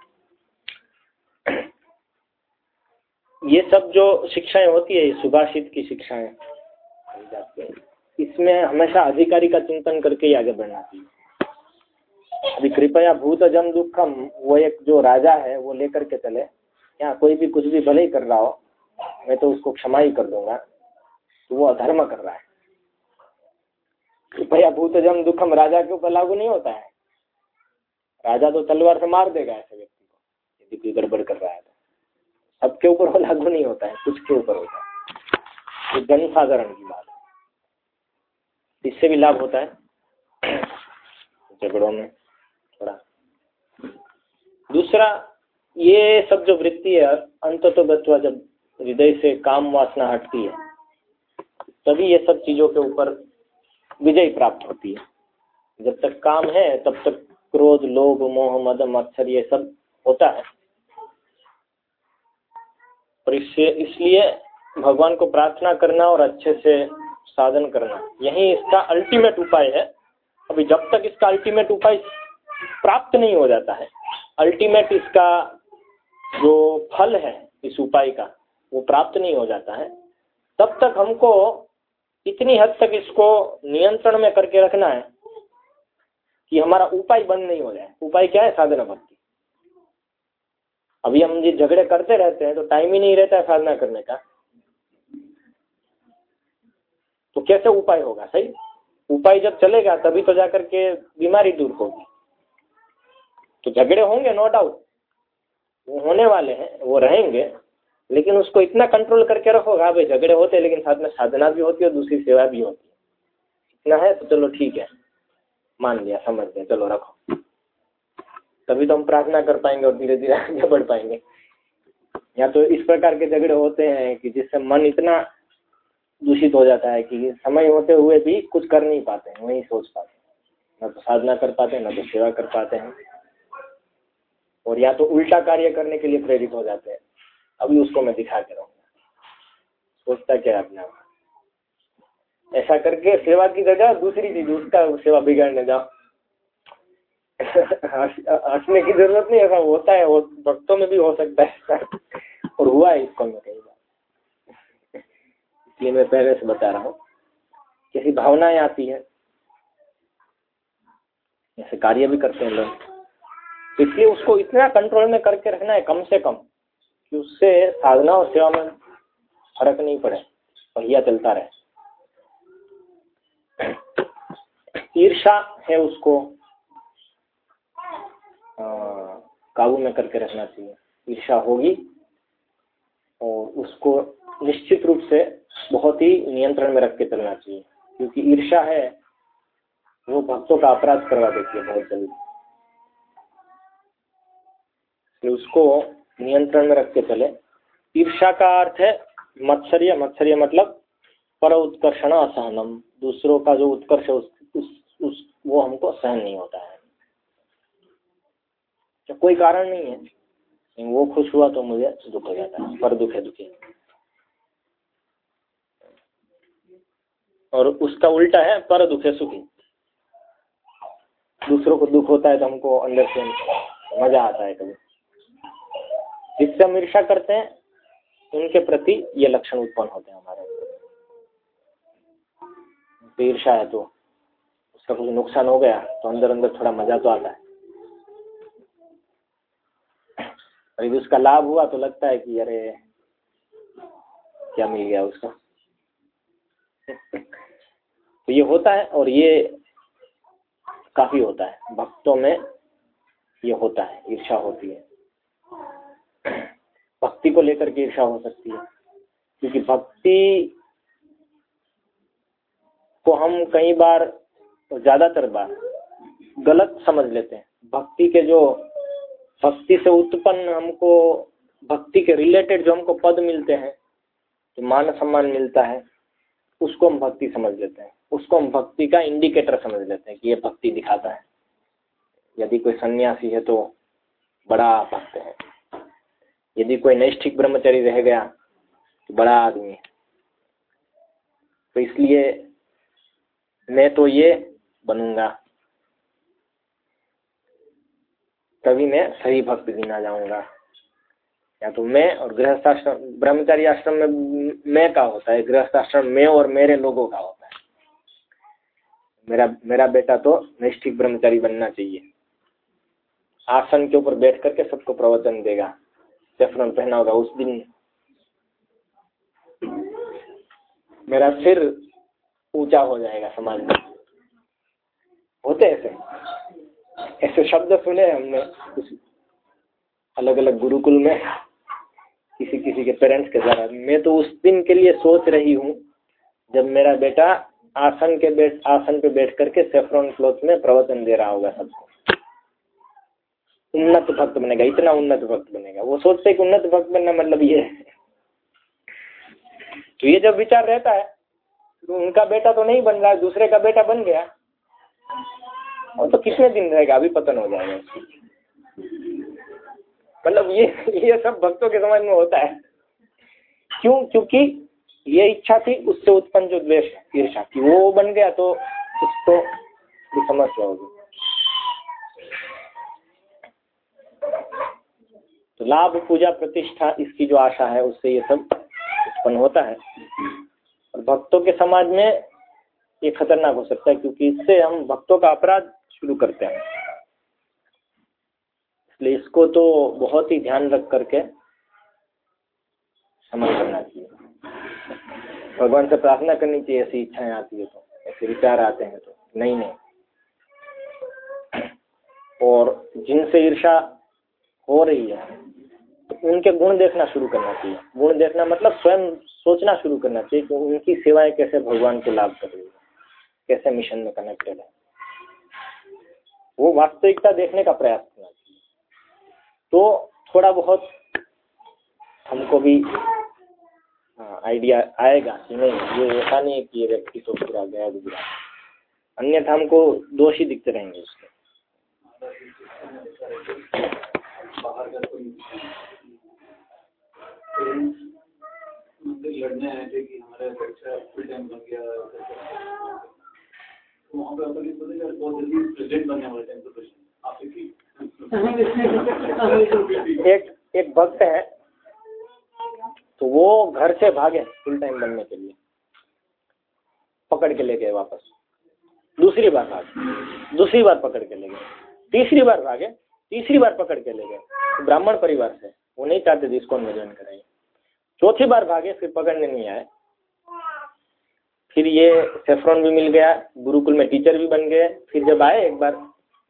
S1: ये सब जो शिक्षाएँ होती है सुभाषित की शिक्षाएँ इसमें हमेशा अधिकारी का चिंतन करके ही आगे बढ़ना चाहिए। अभी कृपया भूत जम दुखम, वो एक जो राजा है, वो लेकर के चले। यहाँ कोई भी कुछ भी भले ही कर रहा हो, मैं तो उसको क्षमा ही कर दूँगा। तो वो अधर्म कर रहा है। कृपया भूत जम दुखम राजा के ऊपर लागू नहीं होता है। राजा तो तलवार से मार देगा ऐसे व्यक्ति को, यदि कोई गड़बड़ कर रहा है तो। सबके ऊपर वो लागू नहीं होता है, कुछ के ऊपर होता है। जनसाधारण की बात है। इससे भी लाभ होता है झगड़ों में थोड़ा। दूसरा, ये सब जो वृत्ति है, अंत तो बचवा जब हृदय से काम वासना हटती है, तभी ये सब चीज़ों के ऊपर विजय प्राप्त होती है। जब तक काम है, तब तक क्रोध, लोभ, मोह, मद मत्सर ये सब होता है। और इससे, इसलिए भगवान को प्रार्थना करना और अच्छे से साधन करना, यही इसका अल्टीमेट उपाय है। अभी जब तक इसका अल्टीमेट उपाय प्राप्त नहीं हो जाता है अल्टीमेट इसका जो फल है, इस उपाय का, वो प्राप्त नहीं हो जाता है, तब तक हमको इतनी हद तक इसको नियंत्रण में करके रखना है कि हमारा उपाय बंद नहीं हो जाए। उपाय क्या है? साधना भक्ति। अभी हम ये झगड़े करते रहते हैं तो टाइम ही नहीं रहता है साधना करने का। तो कैसे उपाय होगा? सही? उपाय जब चलेगा, तभी तो जाकर के बीमारी दूर होगी। तो झगड़े होंगे नो डाउट वो होने वाले हैं, वो रहेंगे। लेकिन उसको इतना कंट्रोल करके रखोगा भाई झगड़े होते हैं, लेकिन साथ में साधना भी होती है दूसरी सेवा भी होती है। इतना है तो चलो ठीक है। मान लिया, समझ लिया चलो रखो। तभी तो हम प्रार्थना कर पाएँगे और धीरे धीरे आगे बढ़ पाएँगे। या तो इस प्रकार के झगड़े होते हैं कि जिससे मन इतना दूषित हो जाता है कि समय होते हुए भी कुछ कर नहीं पाते हैं, वही सोच पाते हैं। न तो साधना कर पाते हैं, न तो सेवा कर पाते हैं। और या तो उल्टा कार्य करने के लिए प्रेरित हो जाते हैं। अभी उसको मैं दिखा के रहूँगा। सोचता क्या है अपने ऐसा करके सेवा की जगह दूसरी चीज़, उसका सेवा बिगाड़ने जाओ। हंसने की ज़रूरत नहीं, ऐसा होता है, वो भक्तों में भी हो सकता है और हुआ है इसको में कई बार। इसलिए मैं पहले से बता रहा हूँ कैसी भावनाएँ आती है, ऐसे कार्य भी करते हैं लोग। इसलिए उसको इतना कंट्रोल में करके रखना है, कम से कम। कि उससे साधना और सेवा में फ़र्क नहीं पड़े पहिया चलता रहे। ईर्षा है उसको काबू में करके रखना चाहिए। ईर्षा होगी और उसको निश्चित रूप से बहुत ही नियंत्रण में रख के चलना चाहिए, क्योंकि ईर्षा है, वो भक्तों का अपराध करवा देती है बहुत जल्दी। उसको नियंत्रण में रख के चले ईर्षा का अर्थ है मत्सर्य मत्सर्य मतलब पर उत्कर्षण असहनम। दूसरों का जो उत्कर्ष है उस, उस, उस वो हमको सहन नहीं होता है। तो कोई कारण नहीं है। वो खुश हुआ तो मुझे दुख हो जाता है पर दुखे दुखी। और उसका उल्टा है पर दुखे सुखी। दूसरों को दुख होता है तो हमको अंदर से मज़ा आता है कभी। जिससे हम ईर्षा करते हैं, उनके प्रति ये लक्षण उत्पन्न होते हैं हमारे ईर्षा है तो उसका कुछ नुकसान हो गया तो अंदर अंदर थोड़ा मज़ा तो आता है। और यदि उसका लाभ हुआ तो लगता है कि अरे, क्या मिल गया उसका। तो ये होता है और ये काफ़ी होता है। भक्तों में ये होता है ईर्षा होती है। भक्ति को लेकर के ईर्षा हो सकती है। क्योंकि भक्ति को हम कई बार ज़्यादातर बार, गलत समझ लेते हैं। भक्ति के जो, भक्ति से उत्पन्न हमको, भक्ति के रिलेटेड जो हमको पद मिलते हैं, जो मान सम्मान मिलता है, उसको हम भक्ति समझ लेते हैं। उसको हम भक्ति का इंडिकेटर समझ लेते हैं कि ये भक्ति दिखाता है। यदि कोई सन्यासी है तो बड़ा भक्त है। यदि कोई नैष्ठिक ब्रह्मचारी रह गया तो बड़ा आदमी है। तो इसलिए मैं तो ये बनूँगा। तभी मैं सही भक्त गिना जाऊँगा। या तो मैं और गृहस्थाश्रम ब्रह्मचारी आश्रम में मैं का होता है गृहस्थाश्रम में और मेरे लोगों का होता है। मेरा मेरा बेटा तो नैष्ठिक ब्रह्मचारी बनना चाहिए। आसन के ऊपर बैठ करके सबको प्रवचन देगा। सेफरन पहना होगा, उस दिन मेरा सिर ऊँचा हो जाएगा समाज में। होते ऐसे? ऐसे शब्द सुने हमने अलग अलग गुरुकुल में किसी किसी के पेरेंट्स के द्वारा। मैं तो उस दिन के लिए सोच रही हूँ, जब मेरा बेटा आसन के बैठ, आसन पे बैठ करके सेफ्रॉन क्लॉथ में प्रवचन दे रहा होगा सबको। उन्नत भक्त बनेगा, इतना उन्नत भक्त बनेगा। वो सोचते हैं कि उन्नत भक्त बनना मतलब ये तो ये जब विचार रहता है तो उनका बेटा तो नहीं बन रहा है, दूसरे का बेटा बन गया। और तो कितने दिन रहेगा? अभी पतन हो जाएगा। मतलब ये ये सब भक्तों के समझ में होता है। क्यों? क्योंकि ये इच्छा थी, उससे उत्पन्न जो द्वेष ईर्षा की वो बन गया तो उसको समस्या होगी तो लाभ पूजा प्रतिष्ठा इसकी जो आशा है, उससे ये सब उत्पन्न होता है। और भक्तों के समाज में ये खतरनाक हो सकता है, क्योंकि इससे हम भक्तों का अपराध शुरू करते हैं। इसलिए इसको तो बहुत ही ध्यान रख करके समझ करना चाहिए। भगवान से प्रार्थना करनी चाहिए, ऐसी इच्छाएँ आती है तो ऐसे विचार आते हैं तो नहीं नहीं। और जिनसे ईर्षा हो रही है उनके गुण देखना शुरू करना चाहिए। गुण देखना मतलब स्वयं सोचना शुरू करना चाहिए कि उनकी सेवाएँ कैसे भगवान को लाभ कर रही है कैसे मिशन में कनेक्टेड है। वो वास्तविकता देखने का प्रयास करना चाहिए। तो थोड़ा बहुत हमको भी आइडिया हाँ, आएगा कि नहीं ये ऐसा नहीं है कि ये व्यक्ति तो पूरा गया गुजरा अन्यथा हमको दोष ही दिखते रहेंगे उसके। का लड़ने आए थे कि हमारा बच्चा फुल टाइम बन गया तो वहाँ पे अपन यार बहुत जल्दी बनने वाले टाइम तो एक एक भक्त है तो वो घर से भागे फुल टाइम बनने के लिए। पकड़ के ले गए वापस। दूसरी बार भागे। दूसरी बार पकड़ के ले गए। तीसरी बार भागे। तीसरी बार पकड़ के ले गए। तो ब्राह्मण परिवार से। वो नहीं चाहते थे इसको में ज्वाइन कराइए चौथी बार भागे, फिर पकड़ने नहीं आए। फिर ये सेफ्रॉन भी मिल गया, गुरुकुल में टीचर भी बन गए। फिर जब आए, एक बार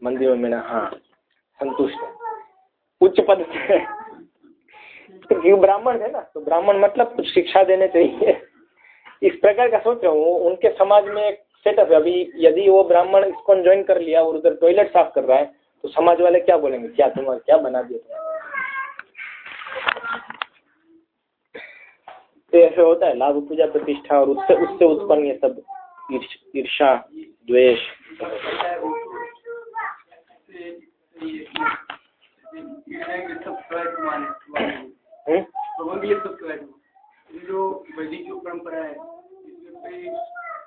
S1: मंदिर में मैंने हाँ संतुष्ट। उच्च पद से तो क्यों ब्राह्मण है ना तो ब्राह्मण मतलब कुछ शिक्षा देने चाहिए। इस प्रकार का सोच रहा हूँ, उनके समाज में एक सेटअप है। अभी यदि वो ब्राह्मण इसको ज्वाइन कर लिया और उधर टॉयलेट साफ़ कर रहा है तो समाज वाले क्या बोलेंगे? क्या तुम क्या बना दिया तो ऐसे होता है, लाभ पूजा प्रतिष्ठा और उससे उससे उत्पन्न ये सब ईर्षा द्वेष।
S2: जो वैदिक जो परंपरा है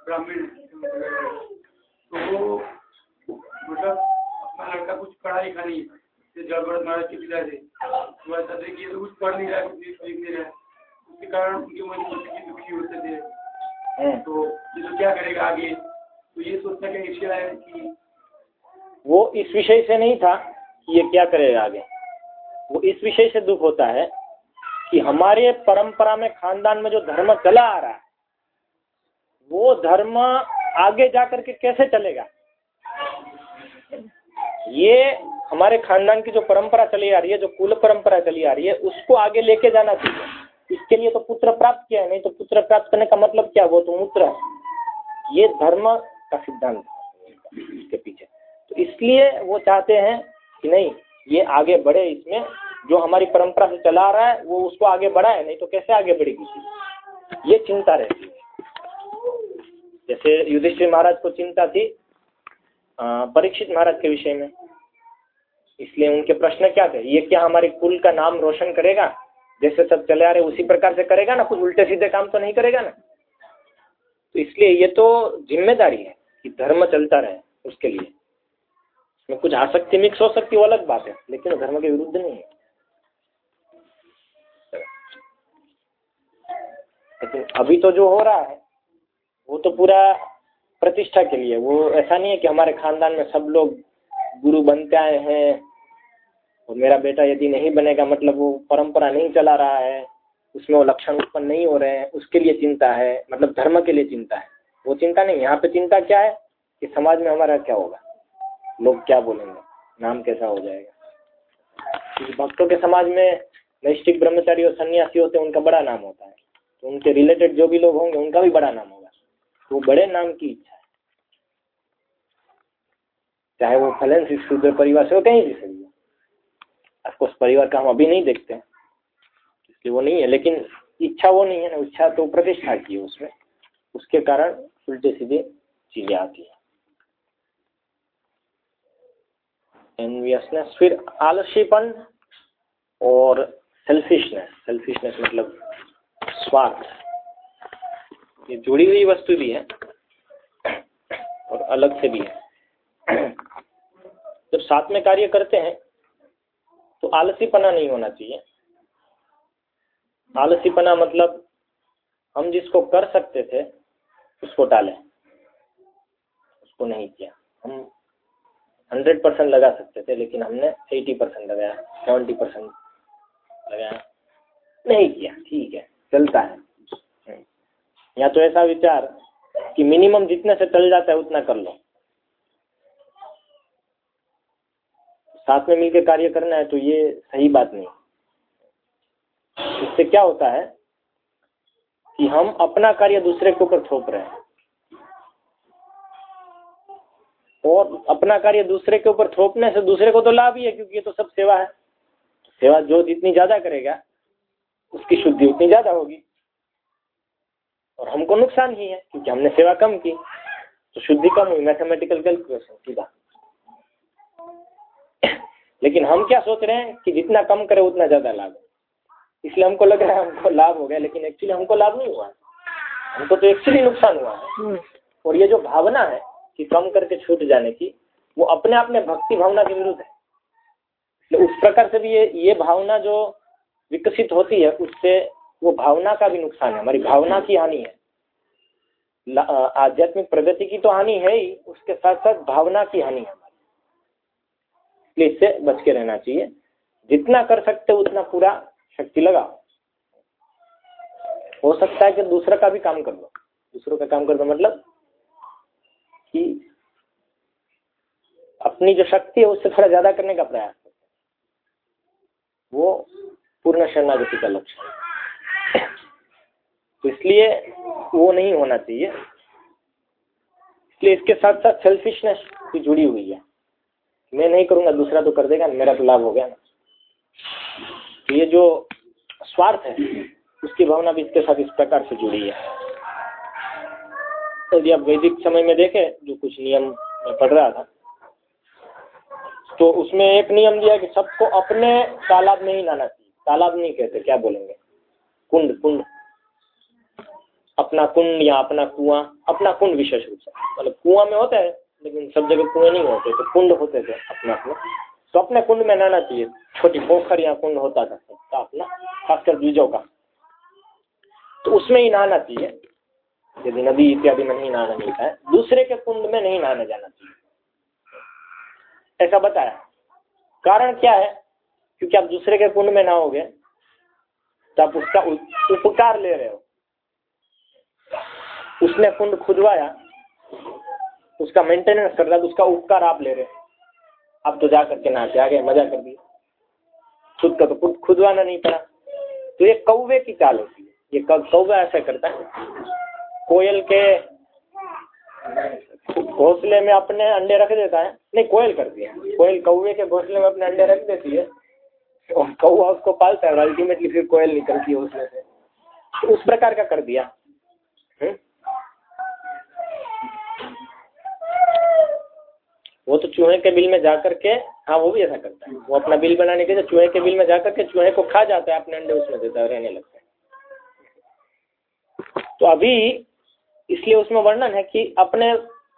S2: ब्राह्मण तो वो मतलब अपना लड़का कुछ पढ़ा लिखा नहीं जड़ भरत महाराज के पिता थे कुछ पढ़ नहीं रहा कुछ लिख नहीं रहा उसके कारण उनके मन में दुखी होते थे। तो ये तो क्या करेगा आगे? तो ये सोचता क्या है कि
S1: वो इस विषय से नहीं था कि ये क्या करेगा आगे। वो इस विषय से दुख होता है कि हमारे परंपरा में खानदान में जो धर्म चला आ रहा है वो धर्म आगे जाकर के कैसे चलेगा? ये हमारे खानदान की जो परंपरा चली आ रही है जो कुल परंपरा चली आ रही है उसको आगे लेके जाना चाहिए। इसके लिए तो पुत्र प्राप्त किया है, नहीं तो पुत्र प्राप्त करने का मतलब क्या वो तो मूत्र है ये धर्म का सिद्धांत इसके पीछे। तो इसलिए वो चाहते हैं कि नहीं, ये आगे बढ़े इसमें, जो हमारी परंपरा से चला रहा है, वो उसको आगे बढ़ाए, नहीं तो कैसे आगे बढ़ेगी ये चिंता रहती है। जैसे युधिष्ठिर महाराज को चिंता थी परीक्षित महाराज के विषय में। इसलिए उनके प्रश्न क्या थे? ये क्या हमारे कुल का नाम रोशन करेगा? जैसे सब चले आ रहे उसी प्रकार से करेगा ना? कुछ उल्टे सीधे काम तो नहीं करेगा ना? तो इसलिए ये तो ज़िम्मेदारी है कि धर्म चलता रहे उसके लिए। इसमें कुछ आसक्ति मिक्स हो सकती वो अलग बात है, लेकिन धर्म के विरुद्ध नहीं है। लेकिन अभी तो जो हो रहा है, वो तो पूरा प्रतिष्ठा के लिए वो ऐसा नहीं है कि हमारे खानदान में सब लोग गुरु बनते आए हैं और मेरा बेटा यदि नहीं बनेगा मतलब वो परंपरा नहीं चला रहा है, उसमें वो लक्षण उत्पन्न नहीं हो रहे हैं, उसके लिए चिंता है मतलब धर्म के लिए चिंता है। वो चिंता नहीं, यहाँ पे चिंता क्या है कि समाज में हमारा क्या होगा? लोग क्या बोलेंगे? नाम कैसा हो जाएगा? भक्तों के समाज में नैष्ठिक ब्रह्मचारी और सन्यासी होते हैं, उनका बड़ा नाम होता है। तो उनके रिलेटेड जो भी लोग होंगे, उनका भी बड़ा नाम होगा। तो बड़े नाम की इच्छा है। चाहे वो फलन शूद्र परिवार से हो, कहीं भी सही ऑफकोर्स परिवार का हम अभी नहीं देखते हैं। इसलिए वो नहीं है, लेकिन इच्छा वो नहीं है ना, इच्छा तो प्रतिष्ठा की है उसमें। उसके कारण उल्टे सीधे चीज़ें आती है। एनवियसनेस फिर आलसीपन और सेल्फिशनेस सेल्फिशनेस मतलब स्वार्थ। ये जुड़ी हुई वस्तु भी है और अलग से भी है। जब साथ में कार्य करते हैं तो आलसीपना नहीं होना चाहिए। आलसीपना मतलब हम जिसको कर सकते थे, उसको टालें उसको नहीं किया। हम हंड्रेड परसेंट लगा सकते थे, लेकिन हमने एटी परसेंट लगाया, सेवेंटी परसेंट लगाया। नहीं किया। ठीक है। चलता है। या तो ऐसा विचार कि मिनिमम जितने से चल जाता है, उतना कर लो। साथ में मिलकर कार्य करना है तो ये सही बात नहीं। इससे क्या होता है कि हम अपना कार्य दूसरे के ऊपर थोप रहे हैं। और अपना कार्य दूसरे के ऊपर थोपने से दूसरे को तो लाभ ही है, क्योंकि ये तो सब सेवा है। सेवा जो जितनी ज़्यादा करेगा, उसकी शुद्धि उतनी ज़्यादा होगी। और हमको नुकसान ही है, क्योंकि हमने सेवा कम की तो शुद्धि कम हुई, मैथमेटिकल कैलकुलेशन सीधा लेकिन हम क्या सोच रहे हैं कि जितना कम करे उतना ज़्यादा लाभ इसलिए हमको लग रहा है हमको लाभ हो गया लेकिन एक्चुअली हमको लाभ नहीं हुआ हमको तो एक्चुअली नुकसान हुआ है। हम्म। और ये जो भावना है कि कम करके छूट जाने की वो अपने आप में भक्ति भावना के विरुद्ध है। उस प्रकार से भी ये ये भावना जो विकसित होती है उससे वो भावना का भी नुकसान है। हमारी भावना की हानि है। आध्यात्मिक प्रगति की तो हानि है ही उसके साथ साथ भावना की हानि है। इसलिए इससे बच के रहना चाहिए। जितना कर सकते हो, उतना पूरा शक्ति लगाओ। हो सकता है कि दूसरा का भी काम कर लो। दूसरों का काम कर दो मतलब कि अपनी जो शक्ति है, उससे थोड़ा ज़्यादा करने का प्रयास वो पूर्ण शरणागति का लक्षण तो इसलिए वो नहीं होना चाहिए। इसलिए इसके साथ साथ सेल्फिशनेस भी जुड़ी हुई है। मैं नहीं करूँगा, दूसरा तो कर देगा ना मेरा तो लाभ हो गया। ना तो ये जो स्वार्थ है, उसकी भावना भी इसके साथ इस प्रकार से जुड़ी है। यदि आप वैदिक समय में देखें, जो कुछ नियम मैं पढ़ रहा था तो उसमें एक नियम दिया कि सबको अपने तालाब में ही नहाना चाहिए। तालाब नहीं कहते, क्या बोलेंगे? कुंड कुंड। अपना कुंड या अपना कुआँ, अपना कुंड विशेष रूप से। मतलब कुआँ में होता है लेकिन सब जगह कुएँ नहीं होते तो कुंड होते थे अपने अपने। तो अपने कुंड में नहाना चाहिए। छोटी पोखर या कुंड होता था सबका अपना, खासकर बीजों का। तो उसमें ही नहाना चाहिए। यदि नदी इत्यादि में नहीं नहाना मिलता है, दूसरे के कुंड में नहीं नहाने जाना चाहिए। ऐसा बताया। कारण क्या है? क्योंकि आप दूसरे के कुंड में नहाओगे तो आप उसका उपकार ले रहे हो। उसने कुंड खुदवाया उसका मेंटेनेंस कर रहा है तो उसका उपकार आप ले रहे हो। आप तो जा करके नहाते आ गए मज़ा कर दिए। खुद का तो खुद खुदवाना नहीं पड़ा। तो ये कौवे की चाल होती है। ये कौवा ऐसा करता है। कोयल के घोंसले में अपने अंडे रख देता है। नहीं, कोयल करती है। कोयल कौवे के घोंसले में अपने अंडे रख देती है। और कौवा उसको पालता है और अल्टीमेटली फिर कोयल निकलती है उसमें से। उस प्रकार का कर दिया हुँ? हम्म? वो तो चूहे के बिल में जा करके हाँ वो भी ऐसा करता है। वो अपना बिल बनाने के लिए चूहे के बिल में जाकर के चूहे को खा जाता है, अपने अंडे उसमें देता है, रहने लगता है। तो अभी इसलिए उसमें वर्णन है कि अपने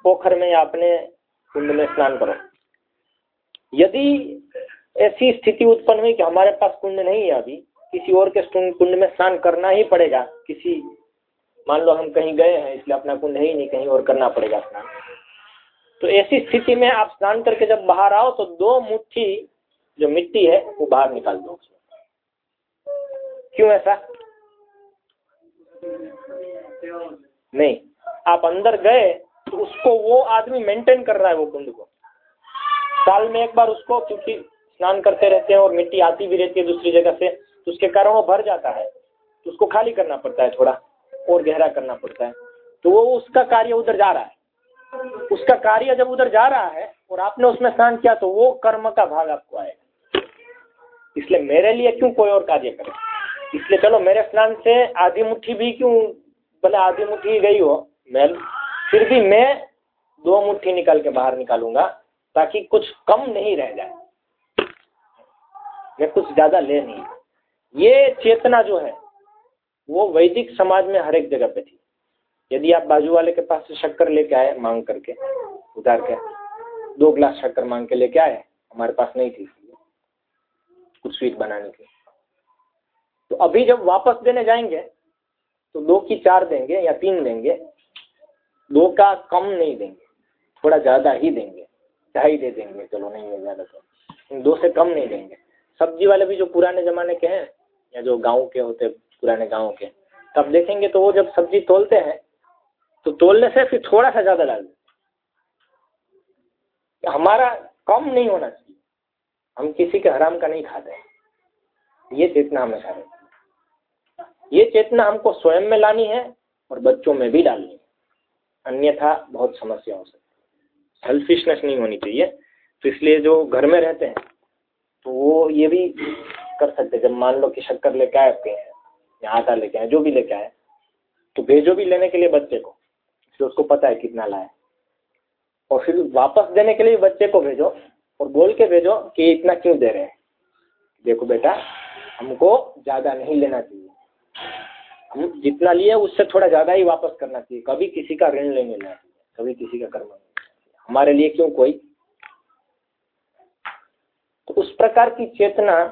S1: पोखर में या अपने कुंड में स्नान करो। यदि ऐसी स्थिति उत्पन्न हुई कि हमारे पास कुंड नहीं है अभी, किसी और के कुंड में स्नान करना ही पड़ेगा। किसी, मान लो हम कहीं गए हैं, इसलिए अपना कुंड है ही नहीं, कहीं और करना पड़ेगा स्नान। तो ऐसी स्थिति में आप स्नान करके जब बाहर आओ तो दो मुट्ठी जो मिट्टी है, वो बाहर निकाल दो क्यों ऐसा? नहीं, आप अंदर गए तो उसको वो आदमी मेंटेन कर रहा है वो कुंड को। साल में एक बार उसको, क्योंकि स्नान करते रहते हैं और मिट्टी आती भी रहती है दूसरी जगह से तो उसके कारण वो भर जाता है। तो उसको खाली करना पड़ता है थोड़ा, और गहरा करना पड़ता है। तो वो उसका कार्य उधर जा रहा है। उसका कार्य जब उधर जा रहा है और आपने उसमें स्नान किया तो वो कर्म का भाग आपको आएगा। इसलिए मेरे लिए क्यों कोई और कार्य करे? इसलिए चलो, मेरे स्नान से आधी मुट्ठी भी क्यों, भले आधी मुट्ठी गई हो, मैं फिर भी मैं दो मुट्ठी निकाल के बाहर निकालूँगा, ताकि कुछ कम नहीं रह जाए। मैं कुछ ज़्यादा ले नहीं। ये चेतना जो है, वो वैदिक समाज में हर एक जगह पे थी। यदि आप बाजू वाले के पास से शक्कर लेके आए मांग करके, उतार के, दो गिलास शक्कर मांग के लेके आए, हमारे पास नहीं थी। कुछ स्वीट बनाने की तो अभी जब वापस देने जाएँगे तो दो की चार देंगे या तीन देंगे, दो का कम नहीं देंगे, थोड़ा ज़्यादा ही देंगे, ढाई दे देंगे, चलो नहीं है ज़्यादा तो। दो से कम नहीं देंगे। सब्ज़ी वाले भी जो पुराने ज़माने के हैं, या जो गाँव के होते, पुराने गाँव के, तब देखेंगे तो वो जब सब्ज़ी तोलते हैं तो तोलने से फिर थोड़ा सा ज़्यादा डाल हमारा कम नहीं होना चाहिए। हम किसी के हराम का नहीं खाते ये चेतना हमेशा रहती ये चेतना हमको स्वयं में लानी है और बच्चों में भी डालनी है। अन्यथा बहुत समस्या हो सकती है। सेल्फिशनेस नहीं होनी चाहिए। तो इसलिए जो घर में रहते हैं तो वो ये भी कर सकते जब मान लो कि शक्कर लेके आए आपके हैं या आटा लेके आए, जो भी लेके आए तो भेजो भी लेने के लिए बच्चे को। फिर उसको पता है कितना लाए और फिर वापस देने के लिए बच्चे को भेजो और बोल के भेजो कि इतना क्यों दे रहे हैं। देखो बेटा, हमको ज़्यादा नहीं लेना चाहिए। हम जितना लिए उससे थोड़ा ज़्यादा ही वापस करना चाहिए। कभी किसी का ऋण नहीं लेना चाहिए, कभी किसी का कर्म हमारे लिए क्यों कोई? तो उस प्रकार की चेतना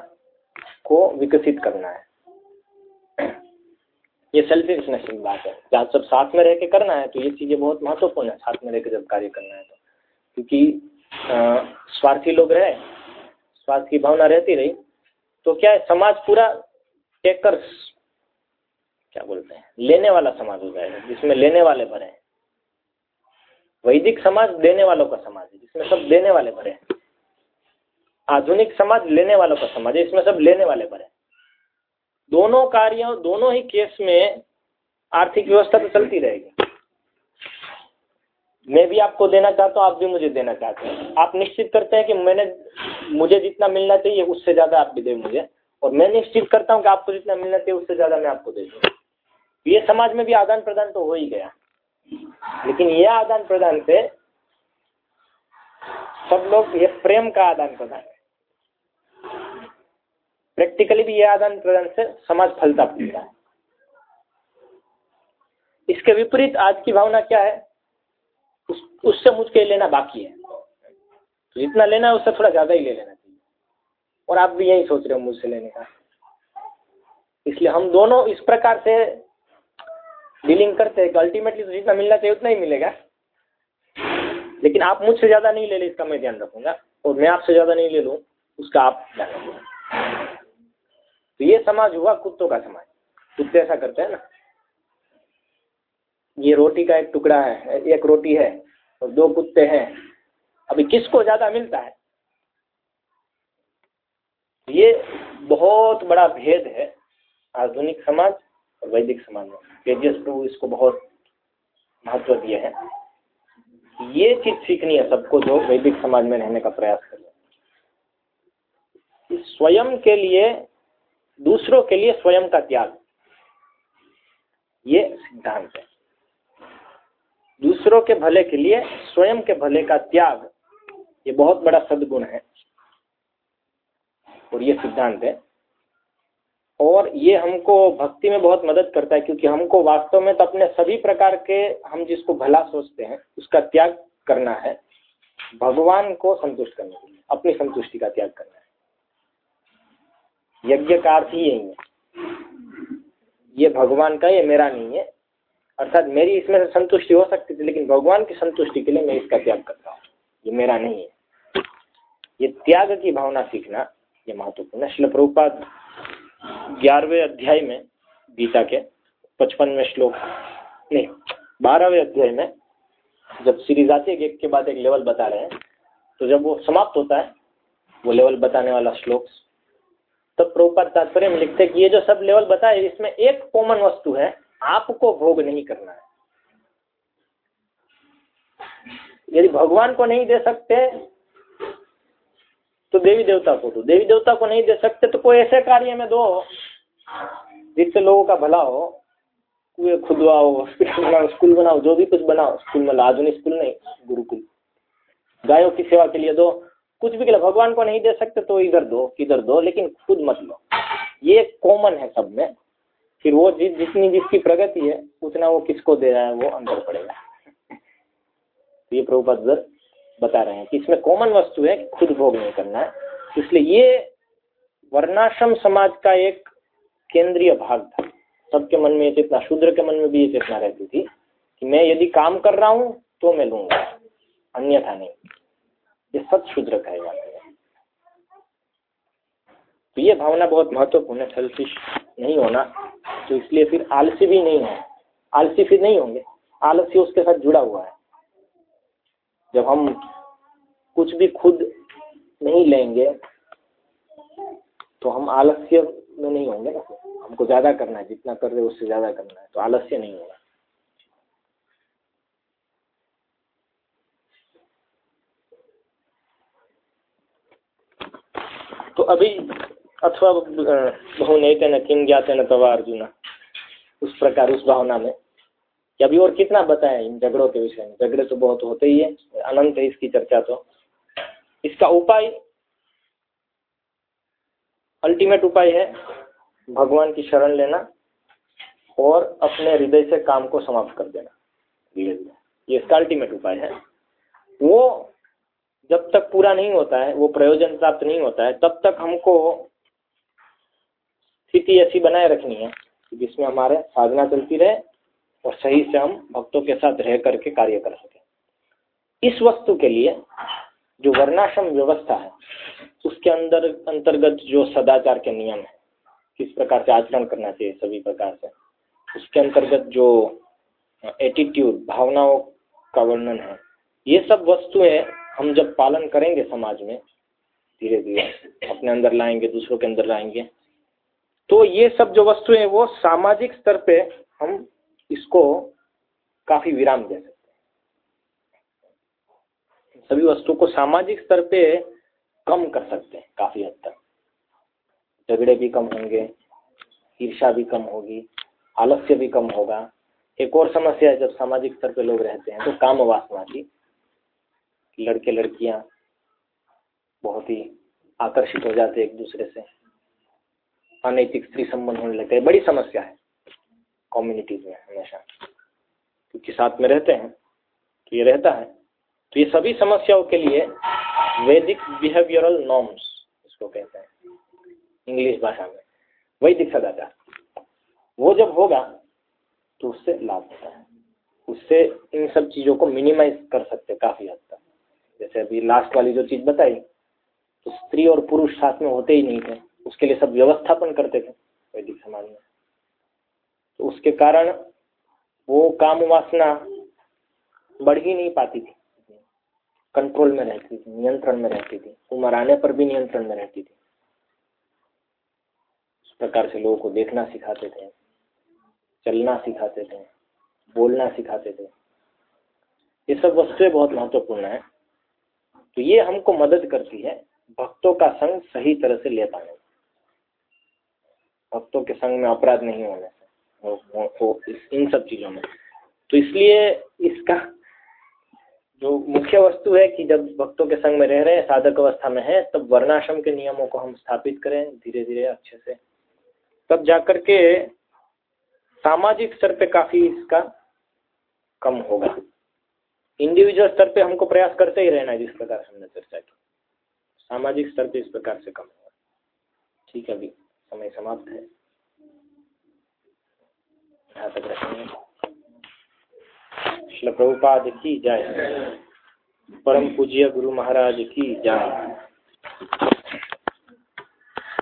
S1: को विकसित करना है। ये सेल्फिशनेस की बात है। जब सब साथ में रह के करना है तो ये चीज़ें बहुत महत्वपूर्ण है, साथ में रह के जब कार्य करना है तो। क्योंकि स्वार्थी लोग रहे, स्वार्थ की भावना रहती रही तो क्या है, समाज पूरा टेकर्स क्या बोलते हैं, लेने वाला समाज हो जाएगा जिसमें लेने वाले भरे हैं। वैदिक समाज देने वालों का समाज है, जिसमें सब देने वाले भरे हैं। आधुनिक समाज लेने वालों का समाज है इसमें सब लेने वाले भरे हैं। दोनों कार्यों, दोनों ही केस में आर्थिक व्यवस्था तो चलती रहेगी। मैं भी आपको देना चाहता हूँ, आप भी मुझे देना चाहते हैं। आप निश्चित करते हैं कि मैंने, मुझे जितना मिलना चाहिए, उससे ज़्यादा आप भी दें मुझे। और मैं निश्चित करता हूँ कि आपको जितना मिलना चाहिए, उससे ज़्यादा मैं आपको दे दूँ। ये समाज में भी आदान प्रदान तो हो ही गया। लेकिन यह आदान प्रदान से सब लोग, ये प्रेम का आदान प्रदान है। प्रैक्टिकली भी यह आदान प्रदान से समाज फलता फूलता है। इसके विपरीत आज की भावना क्या है? उस, उससे मुझके लेना बाकी है। तो जितना लेना है, उससे थोड़ा ज़्यादा ही ले लेना चाहिए। और आप भी यही सोच रहे हो मुझसे लेने का। इसलिए हम दोनों इस प्रकार से डीलिंग करते हैं कि अल्टीमेटली तो जितना मिलना चाहिए उतना ही मिलेगा। लेकिन आप मुझसे ज़्यादा नहीं ले ले, इसका मैं ध्यान रखूँगा। और मैं आपसे ज़्यादा नहीं ले लूँ, उसका आप ध्यान रखूँगा। तो ये समाज हुआ कुत्तों का समाज। कुत्ते ऐसा करते हैं ना। ये रोटी का एक टुकड़ा है, एक रोटी है और दो कुत्ते हैं। अभी किसको ज़्यादा मिलता है? ये बहुत बड़ा भेद है आधुनिक समाज और वैदिक समाज में। तेजस प्रभु इसको बहुत महत्व दिए हैं। ये चीज़ सीखनी है सबको जो वैदिक समाज में रहने का प्रयास कर स्वयं के लिए दूसरों के लिए स्वयं का त्याग। ये सिद्धांत है। दूसरों के भले के लिए स्वयं के भले का त्याग, ये बहुत बड़ा सदगुण है। और ये सिद्धांत है। और ये हमको भक्ति में बहुत मदद करता है, क्योंकि हमको वास्तव में तो अपने सभी प्रकार के हम जिसको भला सोचते हैं, उसका त्याग करना है। भगवान को संतुष्ट करने के लिए, अपनी संतुष्टि का त्याग करना यज्ञ का अर्थ ही यही है। ये भगवान का ये मेरा नहीं है। अर्थात मेरी इसमें से संतुष्टि हो सकती थी, लेकिन भगवान की संतुष्टि के लिए मैं इसका त्याग करता हूँ। ये मेरा नहीं है। ये त्याग की भावना सीखना ये महत्वपूर्ण है। शिल प्रभुपाद ग्यारहवें अध्याय में गीता के पचपनवें श्लोक, नहीं, बारहवें अध्याय में जब सीरीज़ आती है एक के बाद एक लेवल बता रहे हैं तो जब वो समाप्त होता है, वो लेवल बताने वाला श्लोक तब प्रभुपाद तात्पर्य में लिखते कि ये जो सब लेवल बताए, इसमें एक कॉमन वस्तु है, आपको भोग नहीं करना है। यदि भगवान को नहीं दे सकते तो देवी देवता को दो। देवी देवता को नहीं दे सकते तो कोई ऐसे कार्य में दो, जिससे लोगों का भला हो, कुएँ खुदवाओ हॉस्पिटल बनाओ स्कूल बनाओ, जो भी कुछ बनाओ स्कूल में आधुनिक स्कूल नहीं, गुरुकुल। गायों की सेवा के लिए दो कुछ भी के भगवान को नहीं दे सकते तो इधर दो किधर दो लेकिन खुद मत लो। ये कॉमन है सब में। फिर वो जि, जितनी जिसकी प्रगति है उतना वो किसको दे रहा है वो अंदर पड़ेगा। तो ये प्रभुपद बता रहे हैं कि इसमें कॉमन वस्तु है कि खुद भोग नहीं करना है। इसलिए ये वर्णाश्रम समाज का एक केंद्रीय भाग था। सबके मन में ये चेतना शूद्र के मन में भी ये चेतना रहती थी कि मैं यदि काम कर रहा हूँ तो मैं लूँगा। अन्यथा नहीं। ये सत शूद्र कहेगा तो ये भावना बहुत महत्वपूर्ण है सेल्फिश नहीं होना तो इसलिए फिर आलसी भी नहीं है। आलसी फिर नहीं होंगे आलस्य उसके साथ जुड़ा हुआ है। जब हम कुछ भी खुद नहीं लेंगे तो हम आलस्य में नहीं होंगे ना। हमको ज़्यादा करना है, जितना कर रहे उससे ज़्यादा करना है तो आलस्य नहीं होगा तो अभी अथवा बहुनेतन ज्ञाते न तवा अर्जुन, उस प्रकार, उस भावना में? कि अभी और कितना बताएँ इन झगड़ों के विषय में? झगड़े तो बहुत होते ही है, अनंत है इसकी चर्चा तो। इसका उपाय अल्टीमेट उपाय है, भगवान की शरण लेना और अपने हृदय से काम को समाप्त कर देना। धीरे धीरे ये इसका अल्टीमेट उपाय है। वो जब तक पूरा नहीं होता है, वो प्रयोजन प्राप्त नहीं होता है, तब तक हमको स्थिति ऐसी बनाए रखनी है जिसमें हमारे साधना चलती रहे और सही से हम भक्तों के साथ रह करके कार्य कर सके। इस वस्तु के लिए जो वर्णाश्रम व्यवस्था है, उसके अंदर अंतर्गत जो सदाचार के नियम है, किस प्रकार से आचरण करना चाहिए सभी प्रकार से, उसके अंतर्गत जो एटीट्यूड भावनाओं का वर्णन है, ये सब वस्तुएँ हम जब पालन करेंगे समाज में, धीरे धीरे, अपने अंदर लाएँगे, दूसरों के अंदर लाएँगे तो ये सब जो वस्तुएँ वो सामाजिक स्तर पे हम इसको काफ़ी विराम दे सकते हैं। सभी वस्तुओं को सामाजिक स्तर पे कम कर सकते हैं, काफ़ी हद तक। झगड़े भी कम होंगे ईर्षा भी कम होगी, आलस्य भी कम होगा। एक और समस्या है, जब सामाजिक स्तर पे लोग रहते हैं तो काम वासना की लड़के लड़कियाँ बहुत ही आकर्षित हो जाते एक दूसरे से। अनैतिक स्त्री संबंध होने लगते हैं। बड़ी समस्या है कम्युनिटीज में हमेशा। क्योंकि साथ में रहते हैं तो ये रहता है। तो ये सभी समस्याओं के लिए वैदिक बिहेवियरल नॉर्म्स इसको कहते हैं। इंग्लिश भाषा में वैदिक सदाचार। वो जब होगा तो उससे लाभ होता है। उससे इन सब चीज़ों को मिनिमाइज कर सकते काफ़ी हद जैसे अभी लास्ट वाली जो चीज़ बताई तो स्त्री और पुरुष साथ में होते ही नहीं थे। उसके लिए सब व्यवस्थापन करते थे वैदिक समाज में। तो उसके कारण वो काम वासना बढ़ ही नहीं पाती थी। कंट्रोल में रहती थी, नियंत्रण में रहती थी। उम्र आने पर भी नियंत्रण में रहती थी। उस प्रकार से लोगों को देखना सिखाते थे, चलना सिखाते थे, बोलना सिखाते थे। ये सब वस्तुएँ बहुत महत्वपूर्ण है। तो ये हमको मदद करती है भक्तों का संग सही तरह से ले पाने भक्तों के संग में अपराध नहीं होने से वो, वो, इन सब चीज़ों में। तो इसलिए इसका जो मुख्य वस्तु है कि जब भक्तों के संग में रह रहे हैं साधक अवस्था में है तब वर्णाश्रम के नियमों को हम स्थापित करें धीरे धीरे अच्छे से। तब जाकर के सामाजिक स्तर पे काफ़ी इसका कम होगा। इंडिविजुअल स्तर पे हमको प्रयास करते ही रहना है जिस प्रकार से हमने चर्चा की। सामाजिक स्तर पे इस प्रकार से कम होगा ठीक है, अभी समय समाप्त है। शिल प्रभुपाद की जय। परम पूज्य गुरु महाराज की जय।